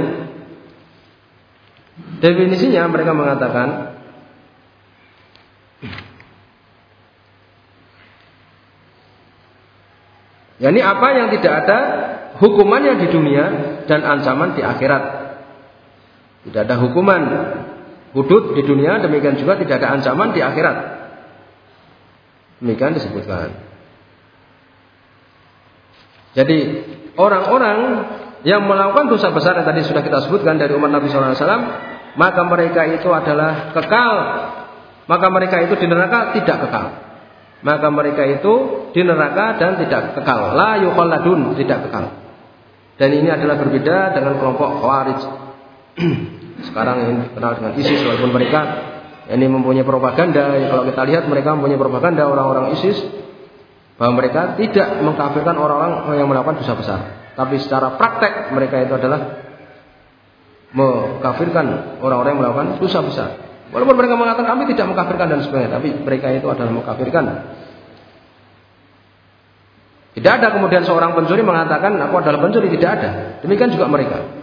definisinya mereka mengatakan yakni apa yang tidak ada hukumannya di dunia dan ancaman di akhirat. Tidak ada hukuman hudud di dunia, demikian juga tidak ada ancaman di akhirat. Demikian disebutkan. Jadi orang-orang yang melakukan dosa besar yang tadi sudah kita sebutkan dari umat Nabi SAW, maka mereka itu adalah kekal, maka mereka itu di neraka tidak kekal. Maka mereka itu di neraka dan tidak kekal. La yukhalladun, tidak kekal. Dan ini adalah berbeda dengan kelompok Khawarij. Sekarang yang dikenal dengan ISIS walaupun mereka ini mempunyai propaganda. Kalau kita lihat mereka mempunyai propaganda orang-orang ISIS bahwa mereka tidak mengkafirkan orang-orang yang melakukan dosa besar, tapi secara praktek mereka itu adalah mengkafirkan orang-orang yang melakukan dosa besar. Walaupun mereka mengatakan kami tidak mengkafirkan dan sebagainya, tapi mereka itu adalah mengkafirkan. Tidak ada kemudian seorang pencuri mengatakan aku adalah pencuri, tidak ada. Demikian juga mereka.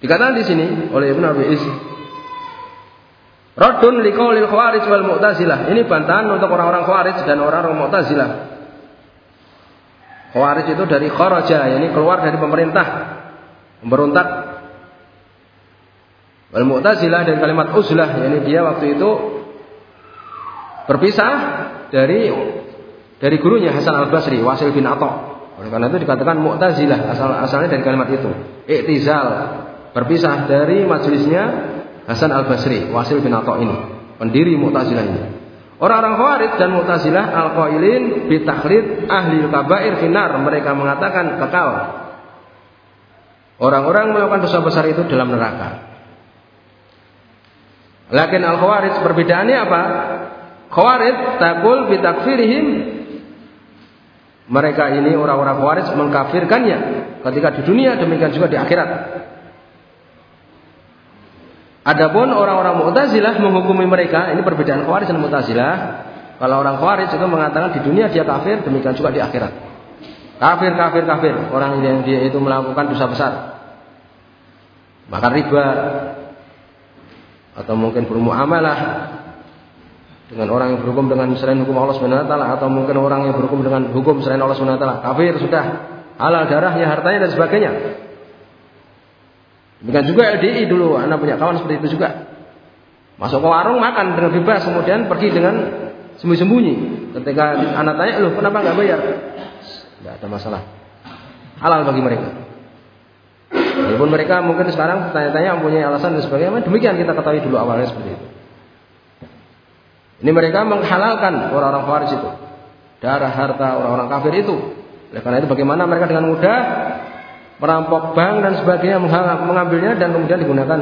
Dikatakan di sini oleh Ibnu Abi Is Radun liqaulil khawarij wal mu'tazilah. Ini bantahan untuk orang-orang khawarij dan orang-orang mu'tazilah. Khawarij itu dari kharaja, yakni keluar dari pemerintah, memberontak. Wal Mu'tazilah dari kalimat uzlah, yakni dia waktu itu berpisah dari dari gurunya Hasan Al Basri, Wasil bin Atta. Oleh karena itu dikatakan Mu'tazilah asal asalnya dari kalimat itu. Iktizal berpisah dari majelisnya Hasan Al Basri, Wasil bin Atta ini, pendiri Mu'tazilah ini. Orang-orang Khawarij dan Mu'tazilah al-qailin bi ahli kabair finar. Mereka mengatakan kekal. Orang-orang melakukan dosa besar itu dalam neraka. Lakin al-Khawarij perbedaannya apa? Khawarij takul bi takfirihim mereka ini orang-orang Khawarij mengkafirkannya ketika di dunia demikian juga di akhirat. Adapun orang-orang Mu'tazilah menghukumi mereka, ini perbedaan Khawarij dan Mu'tazilah. Kalau orang Khawarij itu mengatakan di dunia dia kafir, demikian juga di akhirat. Kafir, kafir, kafir. Orang yang dia itu melakukan dosa besar. Makan riba atau mungkin bermuamalah dengan orang yang berhukum dengan selain hukum Allah Subhanahu wa taala atau mungkin orang yang berhukum dengan hukum selain Allah Subhanahu wa taala. Kafir sudah halal darahnya, hartanya dan sebagainya. Demikian juga LDI dulu, anak punya kawan seperti itu juga. Masuk ke warung makan dengan bebas, kemudian pergi dengan sembunyi-sembunyi. Ketika anak tanya, loh kenapa nggak bayar? Tidak ada masalah. Halal bagi mereka. Walaupun mereka mungkin sekarang tanya-tanya mempunyai alasan dan sebagainya, demikian kita ketahui dulu awalnya seperti itu. Ini mereka menghalalkan orang-orang Khawarij itu. Darah harta orang-orang kafir itu. Oleh karena itu bagaimana mereka dengan mudah merampok bank dan sebagainya, mengambilnya dan kemudian digunakan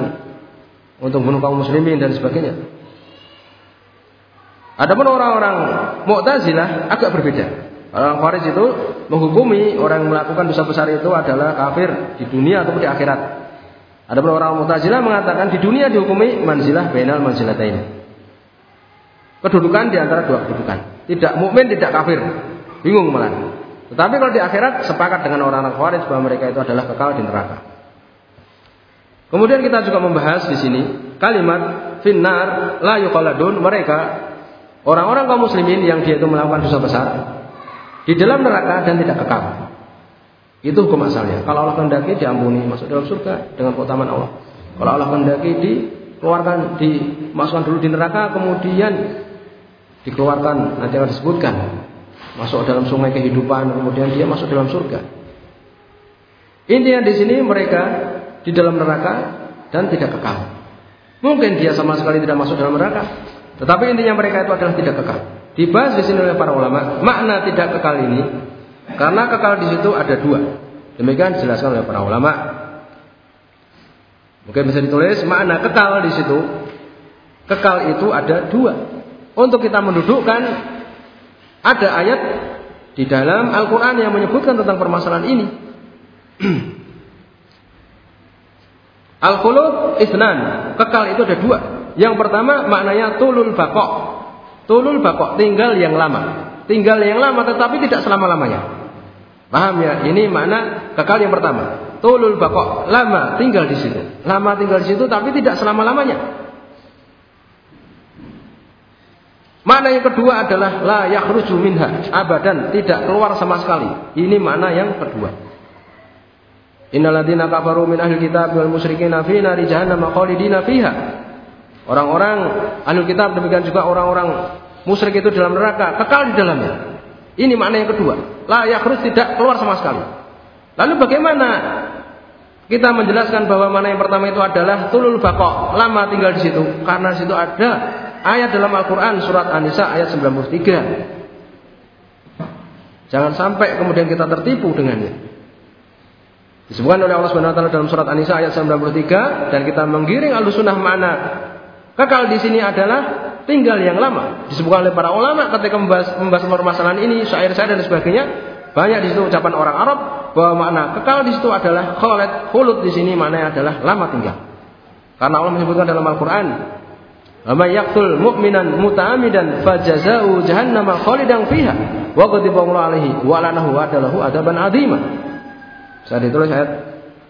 untuk bunuh kaum muslimin dan sebagainya. Adapun orang-orang Mu'tazilah agak berbeda. Orang Khawarij itu menghukumi orang yang melakukan dosa besar itu adalah kafir di dunia ataupun di akhirat. Adapun orang Mu'tazilah mengatakan di dunia dihukumi manzilah bainal manzilataini. Kedudukan di antara dua kedudukan. Tidak mukmin, tidak kafir. Bingung malah. Tetapi kalau di akhirat sepakat dengan orang-orang Khawarij bahwa mereka itu adalah kekal di neraka. Kemudian kita juga membahas di sini kalimat finnar la yuqaladun mereka orang-orang kaum muslimin yang dia itu melakukan dosa besar di dalam neraka dan tidak kekal. Itu hukum asalnya. Kalau Allah kehendaki diampuni masuk dalam surga dengan keutamaan Allah. Kalau Allah kehendaki dikeluarkan dimasukkan dulu di neraka kemudian dikeluarkan nanti akan disebutkan masuk dalam sungai kehidupan, kemudian dia masuk dalam surga. Intinya di sini mereka di dalam neraka dan tidak kekal. Mungkin dia sama sekali tidak masuk dalam neraka, tetapi intinya mereka itu adalah tidak kekal. Dibahas di sini oleh para ulama, makna tidak kekal ini karena kekal di situ ada dua. Demikian dijelaskan oleh para ulama. Mungkin bisa ditulis makna kekal di situ. Kekal itu ada dua. Untuk kita mendudukkan ada ayat di dalam Al-Quran yang menyebutkan tentang permasalahan ini. Al-Khulud isnan, kekal itu ada dua. Yang pertama maknanya tulul bakok. Tulul bakok, tinggal yang lama. Tinggal yang lama tetapi tidak selama-lamanya. Paham ya? Ini makna kekal yang pertama. Tulul bakok, lama tinggal di situ. Lama tinggal di situ tapi tidak selama-lamanya. Makna yang kedua adalah la yakhruju minha abadan, tidak keluar sama sekali. Ini makna yang kedua. Innalladzina kafaru min ahli kitab wal musyrikin fi nari jahannam khalidina fiha. Orang-orang ahli kitab demikian juga orang-orang musyrik itu dalam neraka, kekal di dalamnya. Ini makna yang kedua. La yakhruj tidak keluar sama sekali. Lalu bagaimana kita menjelaskan bahwa mana yang pertama itu adalah tulul bakok, lama tinggal di situ karena situ ada ayat dalam Al-Quran surat An-Nisa ayat 93. Jangan sampai kemudian kita tertipu dengannya. Disebutkan oleh Allah Subhanahu wa taala dalam surat An-Nisa ayat 93 dan kita menggiring al-sunnah mana kekal di sini adalah tinggal yang lama. Disebutkan oleh para ulama ketika membahas, membahas permasalahan ini, syair-syair dan sebagainya, banyak di situ ucapan orang Arab bahwa makna kekal di situ adalah khalid, khulud di sini maknanya adalah lama tinggal. Karena Allah menyebutkan dalam Al-Qur'an, Wa yaqtul mu'minan muta'amidan fajaza'u jahannama khalidan fiha wa ghadiba Allah alaihi wa lanahu adalahu adaban adzima. Saya ditulis ayat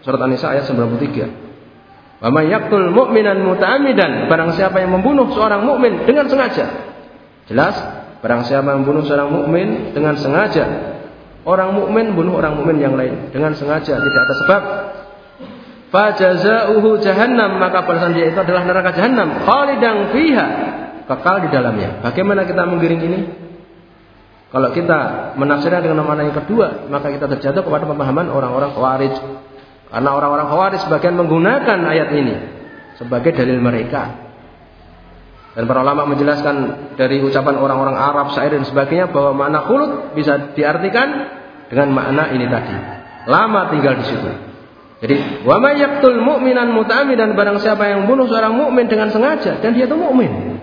surat An-Nisa ayat 93. Wa may yaqtul mu'minan muta'amidan barang siapa yang membunuh seorang mukmin dengan sengaja. Jelas, barang siapa yang membunuh seorang mukmin dengan sengaja Orang mukmin bunuh orang mukmin yang lain dengan sengaja tidak ada sebab. Fajazauhu jahannam maka balasan dia itu adalah neraka jahannam khalidan fiha kekal di dalamnya. Bagaimana kita menggiring ini? Kalau kita menafsirkan dengan nama yang kedua, maka kita terjatuh kepada pemahaman orang-orang Khawarij. Karena orang-orang Khawarij sebagian menggunakan ayat ini sebagai dalil mereka. Dan para ulama menjelaskan dari ucapan orang-orang Arab, syair dan sebagainya bahwa makna khulud bisa diartikan dengan makna ini tadi. Lama tinggal di situ. Jadi, wa may yaqtul mu'minan muta'ammidan barang siapa yang bunuh seorang mukmin dengan sengaja dan dia itu mukmin.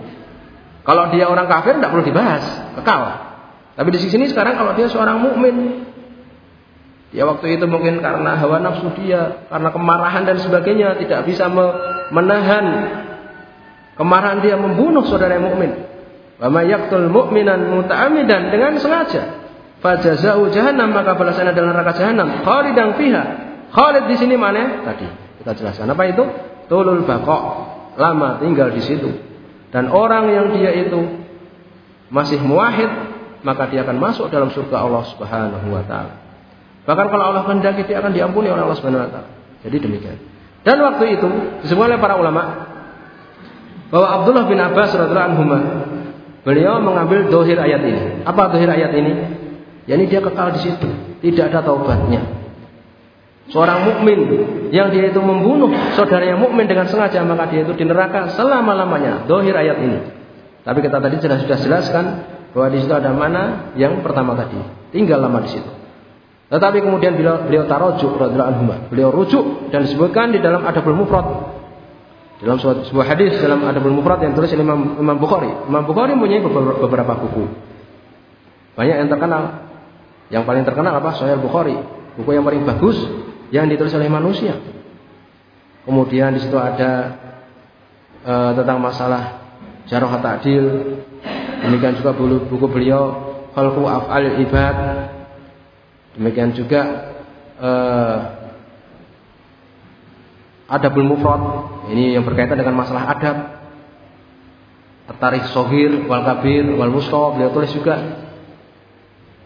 Kalau dia orang kafir tidak perlu dibahas, kekal. Tapi di sini sekarang kalau dia seorang mukmin, dia waktu itu mungkin karena hawa nafsu dia, karena kemarahan dan sebagainya tidak bisa menahan Kemarahan dia membunuh saudara yang mukmin. Wa may yaqtul mu'minan muta'ammidan dengan sengaja. Fajazau jahannam maka balasannya adalah neraka jahannam. Khalidan fiha. Khalid di sini mana? Tadi kita jelaskan apa itu? Tulul baqa. Lama tinggal di situ. Dan orang yang dia itu masih muahid maka dia akan masuk dalam surga Allah Subhanahu wa taala. Bahkan kalau Allah kehendaki dia akan diampuni oleh Allah Subhanahu wa taala. Jadi demikian. Dan waktu itu disebutkan oleh para ulama bahwa Abdullah bin Abbas radhiallahu anhu beliau mengambil dohir ayat ini. Apa dohir ayat ini? Yani dia kekal di situ, tidak ada taubatnya. Seorang mukmin yang dia itu membunuh saudara yang mukmin dengan sengaja maka dia itu di neraka selama-lamanya. Dohir ayat ini. Tapi kita tadi sudah sudah jelaskan bahwa di situ ada mana yang pertama tadi, tinggal lama di situ. Tetapi kemudian beliau beliau tarojuk. Beliau rujuk dan disebutkan di dalam Adabul Mufrad dalam sebuah hadis dalam Adabul Mufrad yang tulis Imam Imam Bukhari. Imam Bukhari mempunyai beberapa buku. Banyak yang terkenal. Yang paling terkenal apa? Sahih Bukhari. Buku yang paling bagus yang ditulis oleh manusia. Kemudian di situ ada uh, tentang masalah jarah ta'dil. Demikian juga buku, beliau Khalqu Af'al Ibad. Demikian juga uh, adabul mufrad ini yang berkaitan dengan masalah adab tarikh sohir wal kabir wal musto beliau tulis juga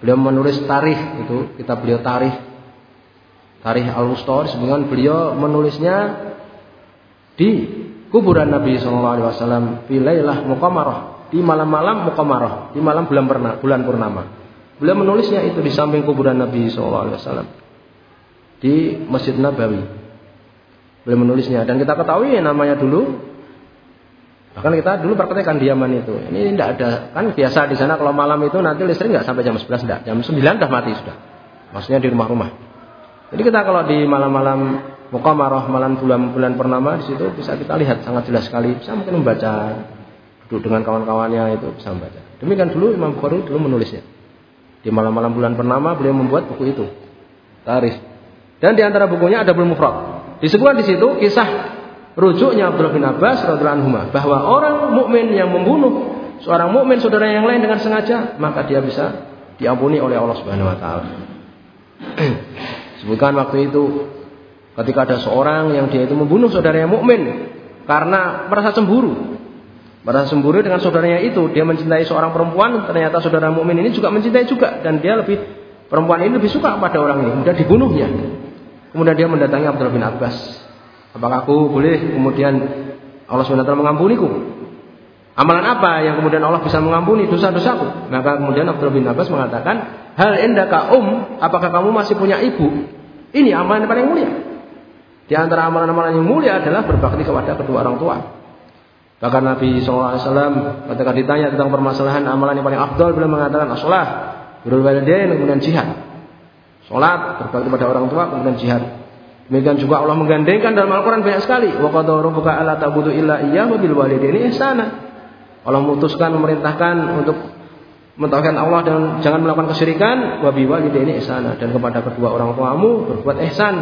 beliau menulis tarikh itu kita beliau tarikh tarikh al musto disebutkan beliau menulisnya di kuburan Nabi Shallallahu Alaihi Wasallam pilailah mukamarah di malam-malam mukamarah di malam bulan purnama, bulan purnama beliau menulisnya itu di samping kuburan Nabi Shallallahu Alaihi Wasallam di Masjid Nabawi Beliau menulisnya dan kita ketahui ya, namanya dulu bahkan kita dulu praktekkan diaman itu. Ini tidak ada kan biasa di sana kalau malam itu nanti listrik nggak sampai jam 11 enggak, jam 9 sudah mati sudah. Maksudnya di rumah-rumah. Jadi kita kalau di malam-malam mukamarah malam bulan-bulan purnama di situ bisa kita lihat sangat jelas sekali. Bisa mungkin membaca duduk dengan kawan-kawannya itu bisa membaca. Demikian dulu Imam Bukhari dulu menulisnya. Di malam-malam bulan purnama beliau membuat buku itu. Tarikh. Dan di antara bukunya ada Bul Mufrad. Disebutkan di situ kisah rujuknya Abdullah bin Abbas radhiyallahu anhu bahwa orang mukmin yang membunuh seorang mukmin saudara yang lain dengan sengaja, maka dia bisa diampuni oleh Allah Subhanahu wa taala. Sebutkan waktu itu ketika ada seorang yang dia itu membunuh saudara yang mukmin karena merasa cemburu. Merasa cemburu dengan saudaranya itu, dia mencintai seorang perempuan, ternyata saudara mukmin ini juga mencintai juga dan dia lebih perempuan ini lebih suka pada orang ini, kemudian dibunuhnya. Kemudian dia mendatangi Abdullah bin Abbas. Apakah aku boleh kemudian Allah SWT mengampuniku? Amalan apa yang kemudian Allah bisa mengampuni dosa-dosaku? Maka kemudian Abdullah bin Abbas mengatakan, Hal indaka um, apakah kamu masih punya ibu? Ini amalan yang paling mulia. Di antara amalan-amalan yang mulia adalah berbakti kepada kedua orang tua. Bahkan Nabi SAW ketika ditanya tentang permasalahan amalan yang paling afdol, beliau mengatakan, Asolah, birul walidain, kemudian jihad. Sholat, berbakti pada orang tua, kemudian jihad. Demikian juga Allah menggandengkan dalam Al-Quran banyak sekali. Wa ta'budu illa iyyahu. Allah memutuskan memerintahkan untuk mentauhidkan Allah dan jangan melakukan kesyirikan wa bi walidaini ihsana dan kepada kedua orang tuamu berbuat ihsan,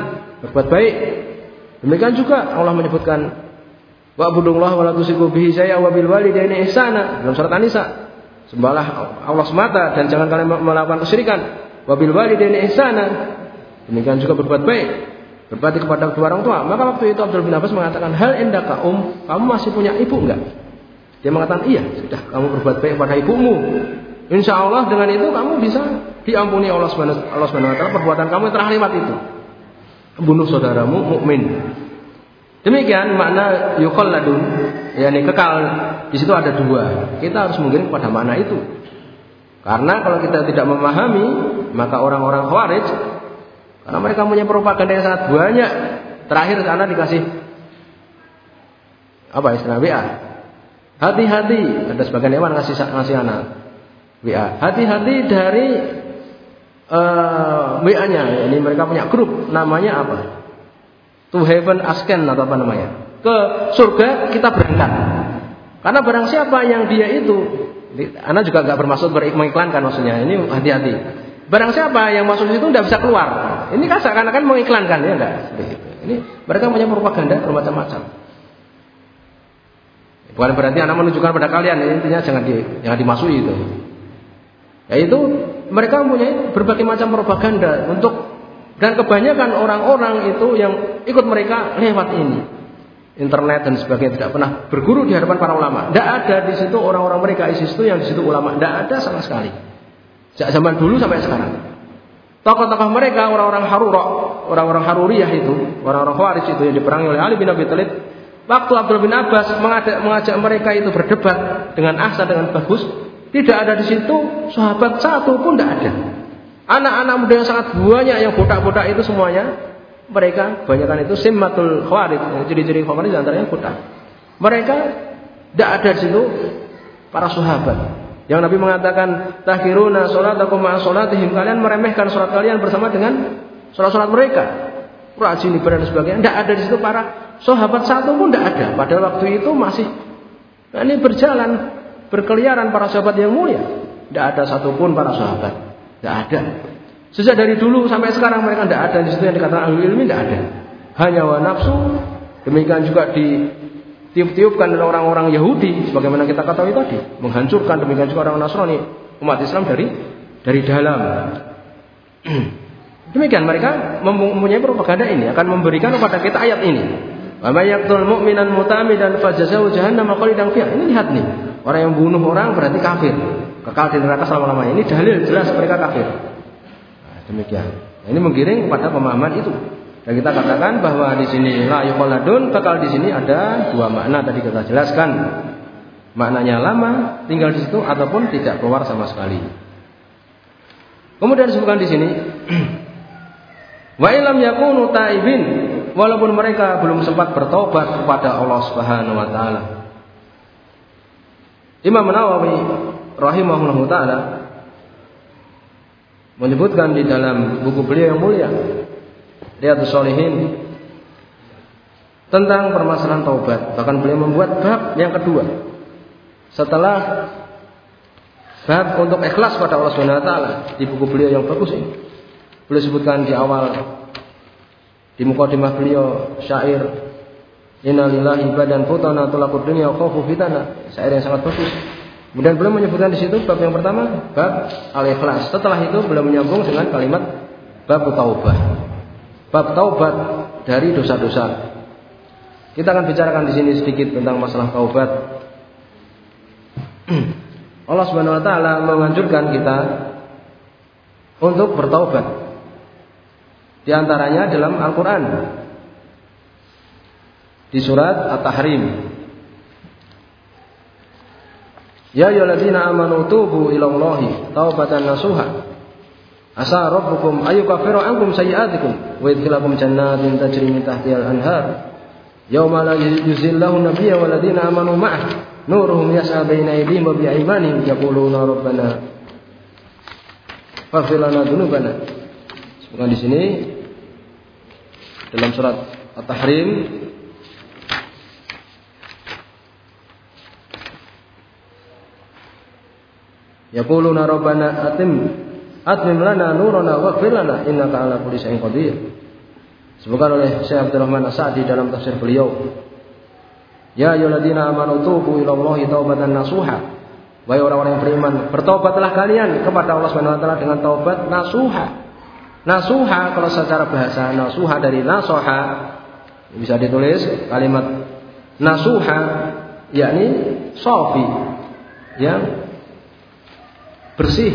berbuat baik. Demikian juga Allah menyebutkan wa abudullah wa la tusyriku bihi syai'a wa bil walidaini ihsana dalam surat An-Nisa. Sembahlah Allah semata dan jangan kalian melakukan kesyirikan wabil walidaini ihsana. Demikian juga berbuat baik, berbakti kepada kedua orang tua. Maka waktu itu Abdul bin Abbas mengatakan, "Hal indaka um, kamu masih punya ibu enggak?" Dia mengatakan, "Iya, sudah kamu berbuat baik pada ibumu. Insya Allah dengan itu kamu bisa diampuni Allah Subhanahu Allah Subhanahu wa perbuatan kamu yang telah lewat itu. Bunuh saudaramu mukmin. Demikian makna yukalladun, yakni kekal. Di situ ada dua. Kita harus mungkin pada makna itu. Karena kalau kita tidak memahami, maka orang-orang Khawarij karena mereka punya propaganda yang sangat banyak. Terakhir sana dikasih apa istilah WA. Hati-hati, ada sebagian hewan ngasih ngasih anak WA. Hati-hati dari uh, WA-nya. Ini mereka punya grup, namanya apa? To heaven asken atau apa namanya? Ke surga kita berangkat. Karena barang siapa yang dia itu, Anda juga nggak bermaksud mengiklankan maksudnya. Ini hati-hati. Barang siapa yang masuk situ tidak bisa keluar. Ini kan seakan-akan mengiklankan ya enggak? Ini mereka punya propaganda bermacam-macam. Bukan berarti anak menunjukkan pada kalian, intinya jangan di, jangan dimasuki itu. Yaitu mereka mempunyai berbagai macam propaganda untuk dan kebanyakan orang-orang itu yang ikut mereka lewat ini. Internet dan sebagainya tidak pernah berguru di hadapan para ulama. Tidak ada di situ orang-orang mereka ISIS itu yang di situ ulama. Tidak ada sama sekali. Sejak zaman dulu sampai sekarang. Tokoh-tokoh mereka orang-orang Harurah, orang-orang Haruriyah itu, orang-orang Khawarij itu yang diperangi oleh Ali bin Abi Thalib. Waktu Abdul bin Abbas mengajak mereka itu berdebat dengan asa dengan bagus, tidak ada di situ sahabat satu pun tidak ada. Anak-anak muda yang sangat banyak yang botak-botak itu semuanya mereka kebanyakan itu simmatul khawarij, ciri-ciri khawarij antaranya botak. Mereka tidak ada di situ para sahabat. Yang Nabi mengatakan tahkiruna salatakum ma'a salatihim kalian meremehkan salat kalian bersama dengan salat-salat mereka. Rajin ibadah dan sebagainya. Tidak ada di situ para sahabat satu pun tidak ada. Pada waktu itu masih nah ini berjalan berkeliaran para sahabat yang mulia. Tidak ada satupun para sahabat. Tidak ada. Sejak dari dulu sampai sekarang mereka tidak ada di situ yang dikatakan ahli ilmi tidak ada. Hanya wa nafsu. Demikian juga di tiup-tiupkan oleh orang-orang Yahudi sebagaimana kita ketahui tadi menghancurkan demikian juga orang Nasrani umat Islam dari dari dalam demikian mereka mempunyai propaganda ini akan memberikan kepada kita ayat ini wa may mu'minan mutamidan fajazahu jahannam khalidan fiha ini lihat nih orang yang bunuh orang berarti kafir kekal di neraka selama-lamanya ini dalil jelas mereka kafir nah, demikian nah, ini menggiring kepada pemahaman itu dan kita katakan bahwa di sini la yuqaladun bakal di sini ada dua makna tadi kita jelaskan. Maknanya lama tinggal di situ ataupun tidak keluar sama sekali. Kemudian disebutkan di sini wa ilam yakunu taibin walaupun mereka belum sempat bertobat kepada Allah Subhanahu wa taala. Imam Nawawi rahimahullahu taala menyebutkan di dalam buku beliau yang mulia Riyadhus Shalihin tentang permasalahan taubat. Bahkan beliau membuat bab yang kedua. Setelah bab untuk ikhlas pada Allah Subhanahu wa taala di buku beliau yang bagus ini. Beliau sebutkan di awal di mukadimah beliau syair Inna lillahi badan futana tulaqud dunya khawfu fitana. Syair yang sangat bagus. Kemudian beliau menyebutkan di situ bab yang pertama bab al-ikhlas. Setelah itu beliau menyambung dengan kalimat bab taubah. Bab taubat dari dosa-dosa. Kita akan bicarakan di sini sedikit tentang masalah taubat. Allah Subhanahu wa taala menganjurkan kita untuk bertaubat. Di antaranya dalam Al-Qur'an. Di surat At-Tahrim. Ya ayyuhalladzina amanu tubu ilallahi taubatan nasuha Asa rabbukum ayukaffiru ankum sayyi'atikum wa yadkhilakum jannatin tajri min tahtiha al-anhar. Yauma la yuzillahu nabiyya wal ladzina amanu ma'ah nuruhum yas'a baina aydihim wa bi'imanihim yaquluna rabbana faghfir lana dzunubana. Sebutkan di sini dalam surat At-Tahrim Yaquluna rabbana atim Atmim lana nurana waghfir lana innaka ala kulli syai'in qadir. Sebutkan oleh Syekh Abdurrahman As-Sa'di dalam tafsir beliau. Ya ayyuhalladzina amanu tubu ila Allahi taubatan nasuha. Wahai orang-orang yang beriman, bertobatlah kalian kepada Allah Subhanahu wa taala dengan taubat nasuha. Nasuha kalau secara bahasa nasuha dari nasoha bisa ditulis kalimat nasuha yakni sofi yang bersih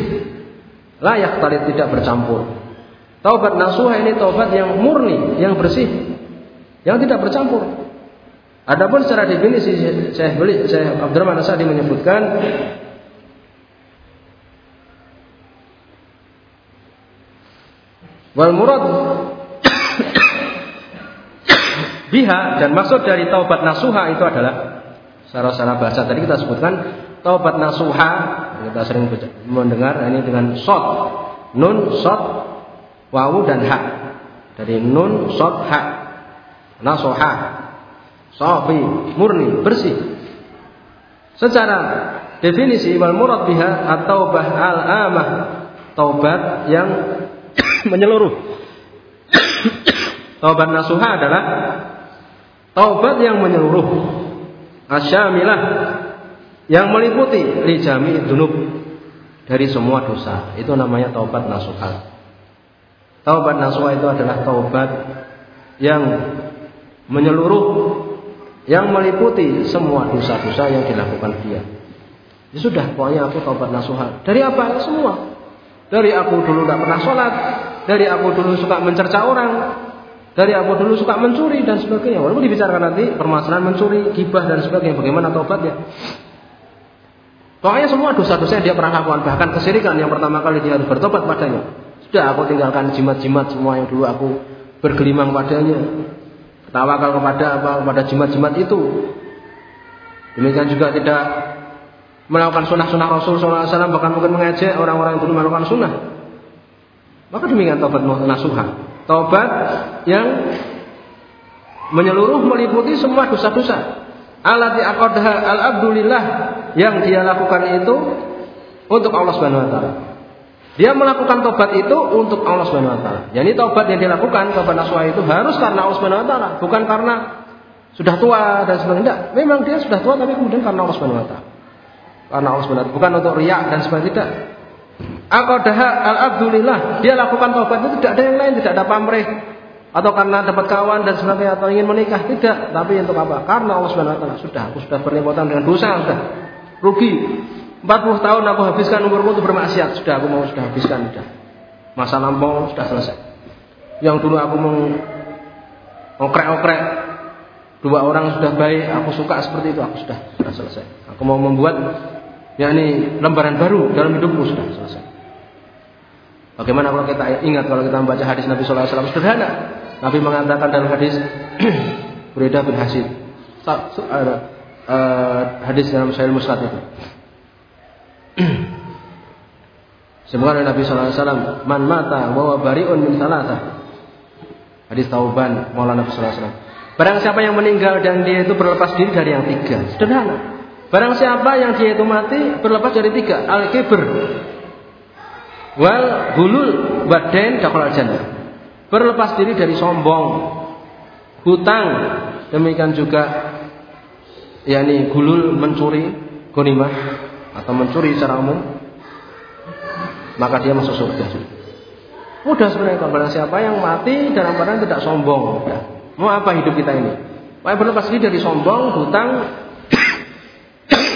layak talit tidak bercampur. Taubat nasuha ini taubat yang murni, yang bersih, yang tidak bercampur. Adapun secara definisi saya beli saya Abdurrahman Asadi menyebutkan wal murad biha dan maksud dari taubat nasuha itu adalah secara-secara bahasa tadi kita sebutkan taubat nasuha kita sering mendengar ini dengan sod. Nun sod wawu dan ha. Dari nun sod ha. Nasuha safi murni bersih. Secara definisi wal murad biha atau bah al amah taubat yang menyeluruh. Taubat nasuha adalah taubat yang menyeluruh. Asyamilah yang meliputi li jami dunub dari semua dosa. Itu namanya taubat nasuha. Taubat nasuha itu adalah taubat yang menyeluruh yang meliputi semua dosa-dosa yang dilakukan dia. Ya sudah, pokoknya aku taubat nasuha. Dari apa? Semua. Dari aku dulu tidak pernah sholat, dari aku dulu suka mencerca orang, dari aku dulu suka mencuri dan sebagainya. Walaupun dibicarakan nanti permasalahan mencuri, gibah dan sebagainya. Bagaimana taubatnya? Pokoknya semua dosa-dosa yang dia pernah lakukan, bahkan kesirikan yang pertama kali dia harus bertobat padanya. Sudah aku tinggalkan jimat-jimat semua yang dulu aku bergelimang padanya. Tawakal kepada apa? Kepada jimat-jimat itu. Demikian juga tidak melakukan sunnah-sunnah Rasul SAW bahkan mungkin mengejek orang-orang yang dulu melakukan sunnah. Maka demikian taubat nasuha. Taubat yang menyeluruh meliputi semua dosa-dosa alati aqadha al abdulillah yang dia lakukan itu untuk Allah Subhanahu wa taala. Dia melakukan tobat itu untuk Allah Subhanahu wa taala. Yani tobat yang dilakukan tobat nasuha itu harus karena Allah Subhanahu wa taala, bukan karena sudah tua dan sebagainya. Memang dia sudah tua tapi kemudian karena Allah Subhanahu wa taala. Karena Allah Subhanahu bukan untuk riak dan sebagainya tidak. Aqadaha al abdulillah, dia lakukan tobat itu tidak ada yang lain, tidak ada pamrih, atau karena dapat kawan dan sebagainya atau ingin menikah tidak tapi untuk apa karena Allah Subhanahu wa taala sudah aku sudah berlimpatan dengan dosa sudah rugi. 40 tahun aku habiskan umurku untuk bermaksiat. Sudah aku mau sudah habiskan sudah. Masa lampau sudah selesai. Yang dulu aku mau okrek-okrek dua orang sudah baik aku suka seperti itu aku sudah sudah selesai. Aku mau membuat yakni lembaran baru dalam hidupku sudah selesai. Bagaimana kalau kita ingat kalau kita membaca hadis Nabi Sallallahu Alaihi sederhana, Nabi mengatakan dalam hadis Buraidah bin Hasid uh, hadis dalam Sahih Musnad itu. Semoga Nabi Sallallahu Alaihi Wasallam man mata bahwa bariun min salatah. Hadis Tauban Maulana Nabi Sallallahu Alaihi Wasallam. Barang siapa yang meninggal dan dia itu berlepas diri dari yang tiga, sederhana. Barang siapa yang dia itu mati berlepas dari tiga, al kibr, wal hulul badan dakal jannah berlepas diri dari sombong, hutang, demikian juga yakni gulul mencuri gonimah atau mencuri secara umum maka dia masuk surga. Mudah sebenarnya kalau siapa yang mati dalam keadaan tidak sombong mudah. mau apa hidup kita ini? Mau berlepas diri dari sombong hutang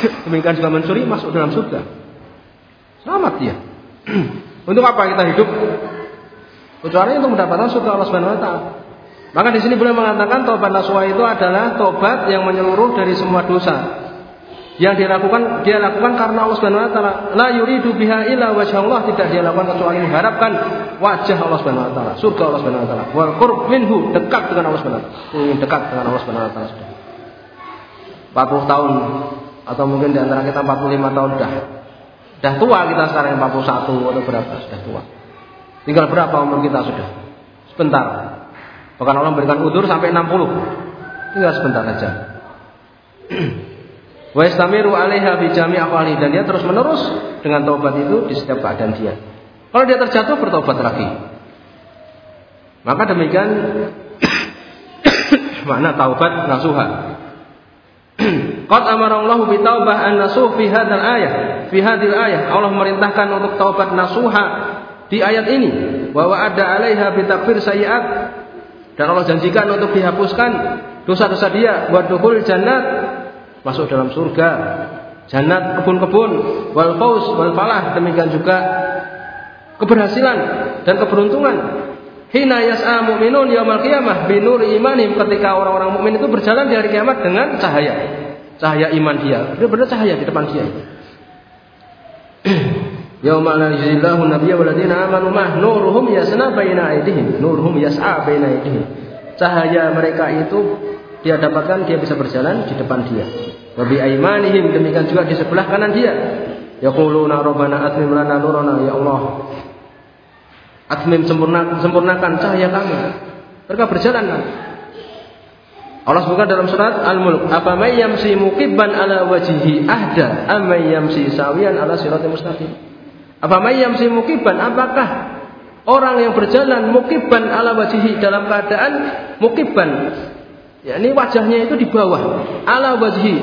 demikian juga mencuri masuk dalam surga. Selamat dia. Untuk apa kita hidup? Kecuali untuk mendapatkan surga Allah Subhanahu wa. Maka di sini boleh mengatakan tobat nasuha itu adalah tobat yang menyeluruh dari semua dosa. Yang dilakukan dia lakukan karena Allah Subhanahu wa taala. La yuridu biha illa wajh Allah, tidak dia lakukan kecuali mengharapkan wajah Allah Subhanahu wa taala, surga Allah Subhanahu wa taala. Wal qurb minhu, dekat dengan Allah Subhanahu wa taala. Ingin dekat dengan Allah Subhanahu wa taala 40 tahun atau mungkin di antara kita 45 tahun dah. Dah tua kita sekarang 41 atau berapa sudah tua. Tinggal berapa umur kita sudah? Sebentar. Bahkan Allah memberikan udur sampai 60. Tinggal sebentar saja. Wa istamiru 'alaiha bi jami' dan dia terus menerus dengan taubat itu di setiap keadaan dia. Kalau dia terjatuh bertobat lagi. Maka demikian makna taubat nasuha. Qad amara Allah bi taubah an nasuh fi hadzal ayah. Fi hadhil ayah Allah memerintahkan untuk taubat nasuha di ayat ini bahwa ada alaiha bitakfir sayiat dan Allah janjikan untuk dihapuskan dosa-dosa dia buat dukul jannat masuk dalam surga jannat kebun-kebun wal faus wal falah demikian juga keberhasilan dan keberuntungan. Hina yas'a mu'minun yaumil qiyamah binuri imanim ketika orang-orang mukmin itu berjalan di hari kiamat dengan cahaya. Cahaya iman dia. Dia benar cahaya di depan dia. Yauma la yuzillahu nabiyya amanu mah nuruhum yasna baina aydihim. Nuruhum yas'a baina aydihim. Cahaya mereka itu dia dapatkan dia bisa berjalan di depan dia. Wa bi aymanihim demikian juga di sebelah kanan dia. Yaquluna rabbana atmim lana nurana ya Allah. Atmim sempurna, sempurnakan cahaya kami. Mereka berjalan Allah sebutkan dalam surat Al-Mulk, "Apa may yamsi muqibban ala wajhihi ahda am may yamsi sawiyan ala siratal mustaqim?" Apa mayam si mukiban? Apakah orang yang berjalan mukiban ala wajihi dalam keadaan mukiban? Ya, ini wajahnya itu di bawah, ala wajihi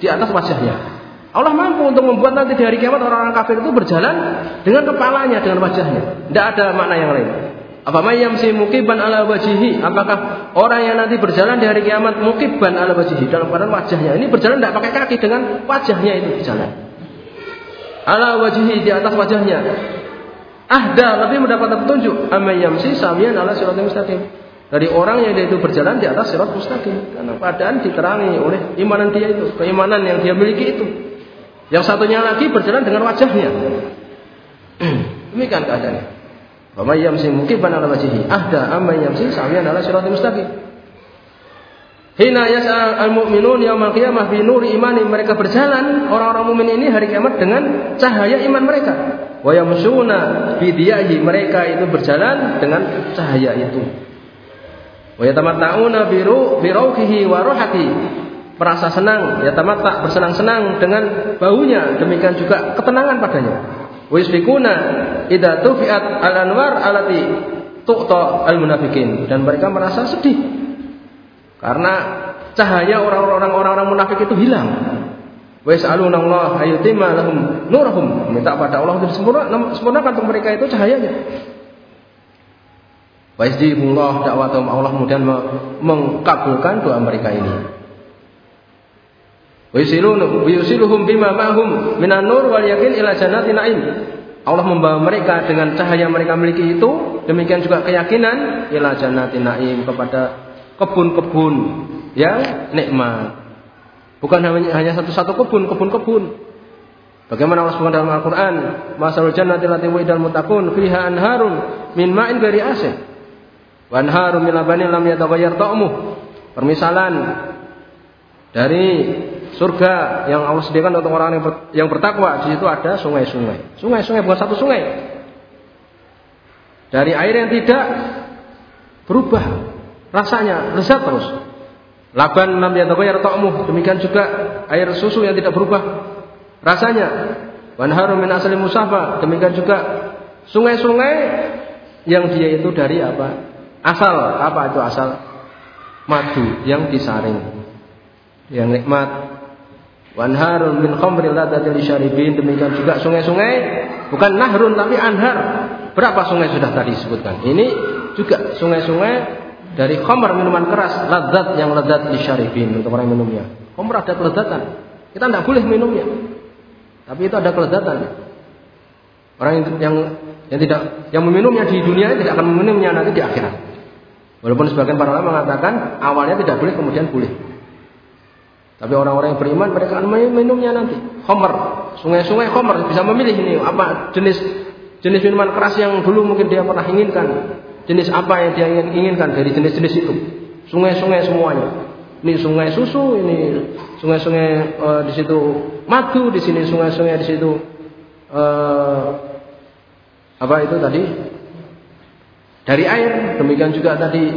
di atas wajahnya. Allah mampu untuk membuat nanti di hari kiamat orang-orang kafir itu berjalan dengan kepalanya, dengan wajahnya. Tidak ada makna yang lain. Apa mayam si mukiban ala wajihi? Apakah orang yang nanti berjalan di hari kiamat mukiban ala wajihi dalam keadaan wajahnya? Ini berjalan tidak pakai kaki dengan wajahnya itu berjalan ala wajhi di atas wajahnya. Ahda lebih mendapat petunjuk amayamsi samian ala siratal mustaqim. Dari orang yang dia itu berjalan di atas sirat mustaqim karena keadaan diterangi oleh imanan dia itu, keimanan yang dia miliki itu. Yang satunya lagi berjalan dengan wajahnya. Demikian keadaannya. Wa may yamsi mukiban ala wajhihi ahda amma yamsi samian ala siratal mustaqim. Hina al-mu'minun yaumal qiyamah bi nuri imani mereka berjalan orang-orang mukmin ini hari kiamat dengan cahaya iman mereka. Wa yamshuna bi mereka itu berjalan dengan cahaya itu. Wa yatamatta'una bi rauhihi wa ruhati merasa senang, ya tamatta bersenang-senang dengan baunya, demikian juga ketenangan padanya. Wa yusfikuna idza tufiat al-anwar alati tuqta al-munafikin dan mereka merasa sedih karena cahaya orang-orang orang-orang munafik itu hilang. Wa yas'aluna Allah ayutimma lahum nurahum. Minta pada Allah untuk sempurnakan untuk mereka itu cahayanya. Wa yazdibullah da'watum Allah kemudian mengkabulkan doa mereka ini. Wa yusiluhum bima ma'hum minan nur wal yakin ila jannati na'im. Allah membawa mereka dengan cahaya mereka miliki itu, demikian juga keyakinan ila jannati na'im kepada kebun-kebun yang nikmat. Bukan hanya satu-satu kebun, kebun-kebun. Bagaimana Allah SWT dalam Al-Quran, Masalul jannati lati wa'idal mutakun, fiha anharun min ma'in dari asin. Wa anharun min labanin lam yataghayyar ta'muh. Permisalan dari surga yang Allah sediakan untuk orang yang, yang bertakwa di situ ada sungai-sungai. Sungai-sungai bukan satu sungai. Dari air yang tidak berubah rasanya lezat terus. Laban lam yataghayyar ta'muh. Demikian juga air susu yang tidak berubah rasanya. Wanharu min asli musafa. Demikian juga sungai-sungai yang dia itu dari apa? Asal apa itu asal? Madu yang disaring. Yang nikmat. Wanharun min khamril ladatil syaribin. Demikian juga sungai-sungai bukan nahrun tapi anhar. Berapa sungai sudah tadi disebutkan? Ini juga sungai-sungai dari khamar minuman keras, lezat yang lezat di syarifin untuk orang yang minumnya. Khamar ada kelezatan. Kita tidak boleh minumnya. Tapi itu ada kelezatan. Orang yang yang, yang tidak yang meminumnya di dunia tidak akan meminumnya nanti di akhirat. Walaupun sebagian para ulama mengatakan awalnya tidak boleh kemudian boleh. Tapi orang-orang yang beriman mereka akan meminumnya nanti. Khamar, sungai-sungai khamar bisa memilih ini apa jenis jenis minuman keras yang dulu mungkin dia pernah inginkan jenis apa yang dia inginkan dari jenis-jenis itu. Sungai-sungai semuanya. Ini sungai susu, ini sungai-sungai uh, di situ madu, di sini sungai-sungai di situ uh, apa itu tadi? Dari air, demikian juga tadi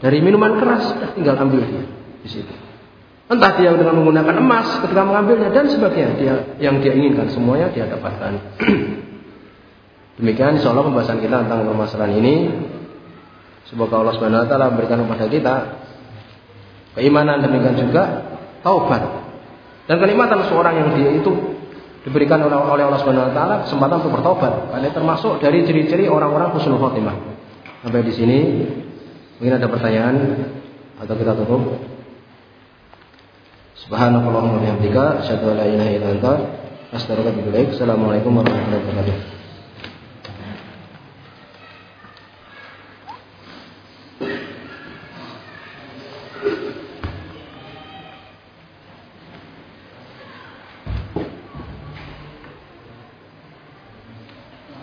dari minuman keras, tinggal ambil dia di situ. Entah dia dengan menggunakan emas ketika mengambilnya dan sebagainya, dia yang dia inginkan semuanya dia dapatkan. Demikian insya pembahasan kita tentang permasalahan ini. Semoga Allah Subhanahu wa taala memberikan kepada kita keimanan demikian juga taubat. Dan kenikmatan seorang yang dia itu diberikan oleh Allah Subhanahu wa taala kesempatan untuk bertobat. Karena termasuk dari ciri-ciri orang-orang husnul khotimah. Sampai di sini mungkin ada pertanyaan atau kita tutup. Subhanallahumma wa bihamdika asyhadu an la ilaha illa anta wa atubu. Assalamualaikum warahmatullahi wabarakatuh.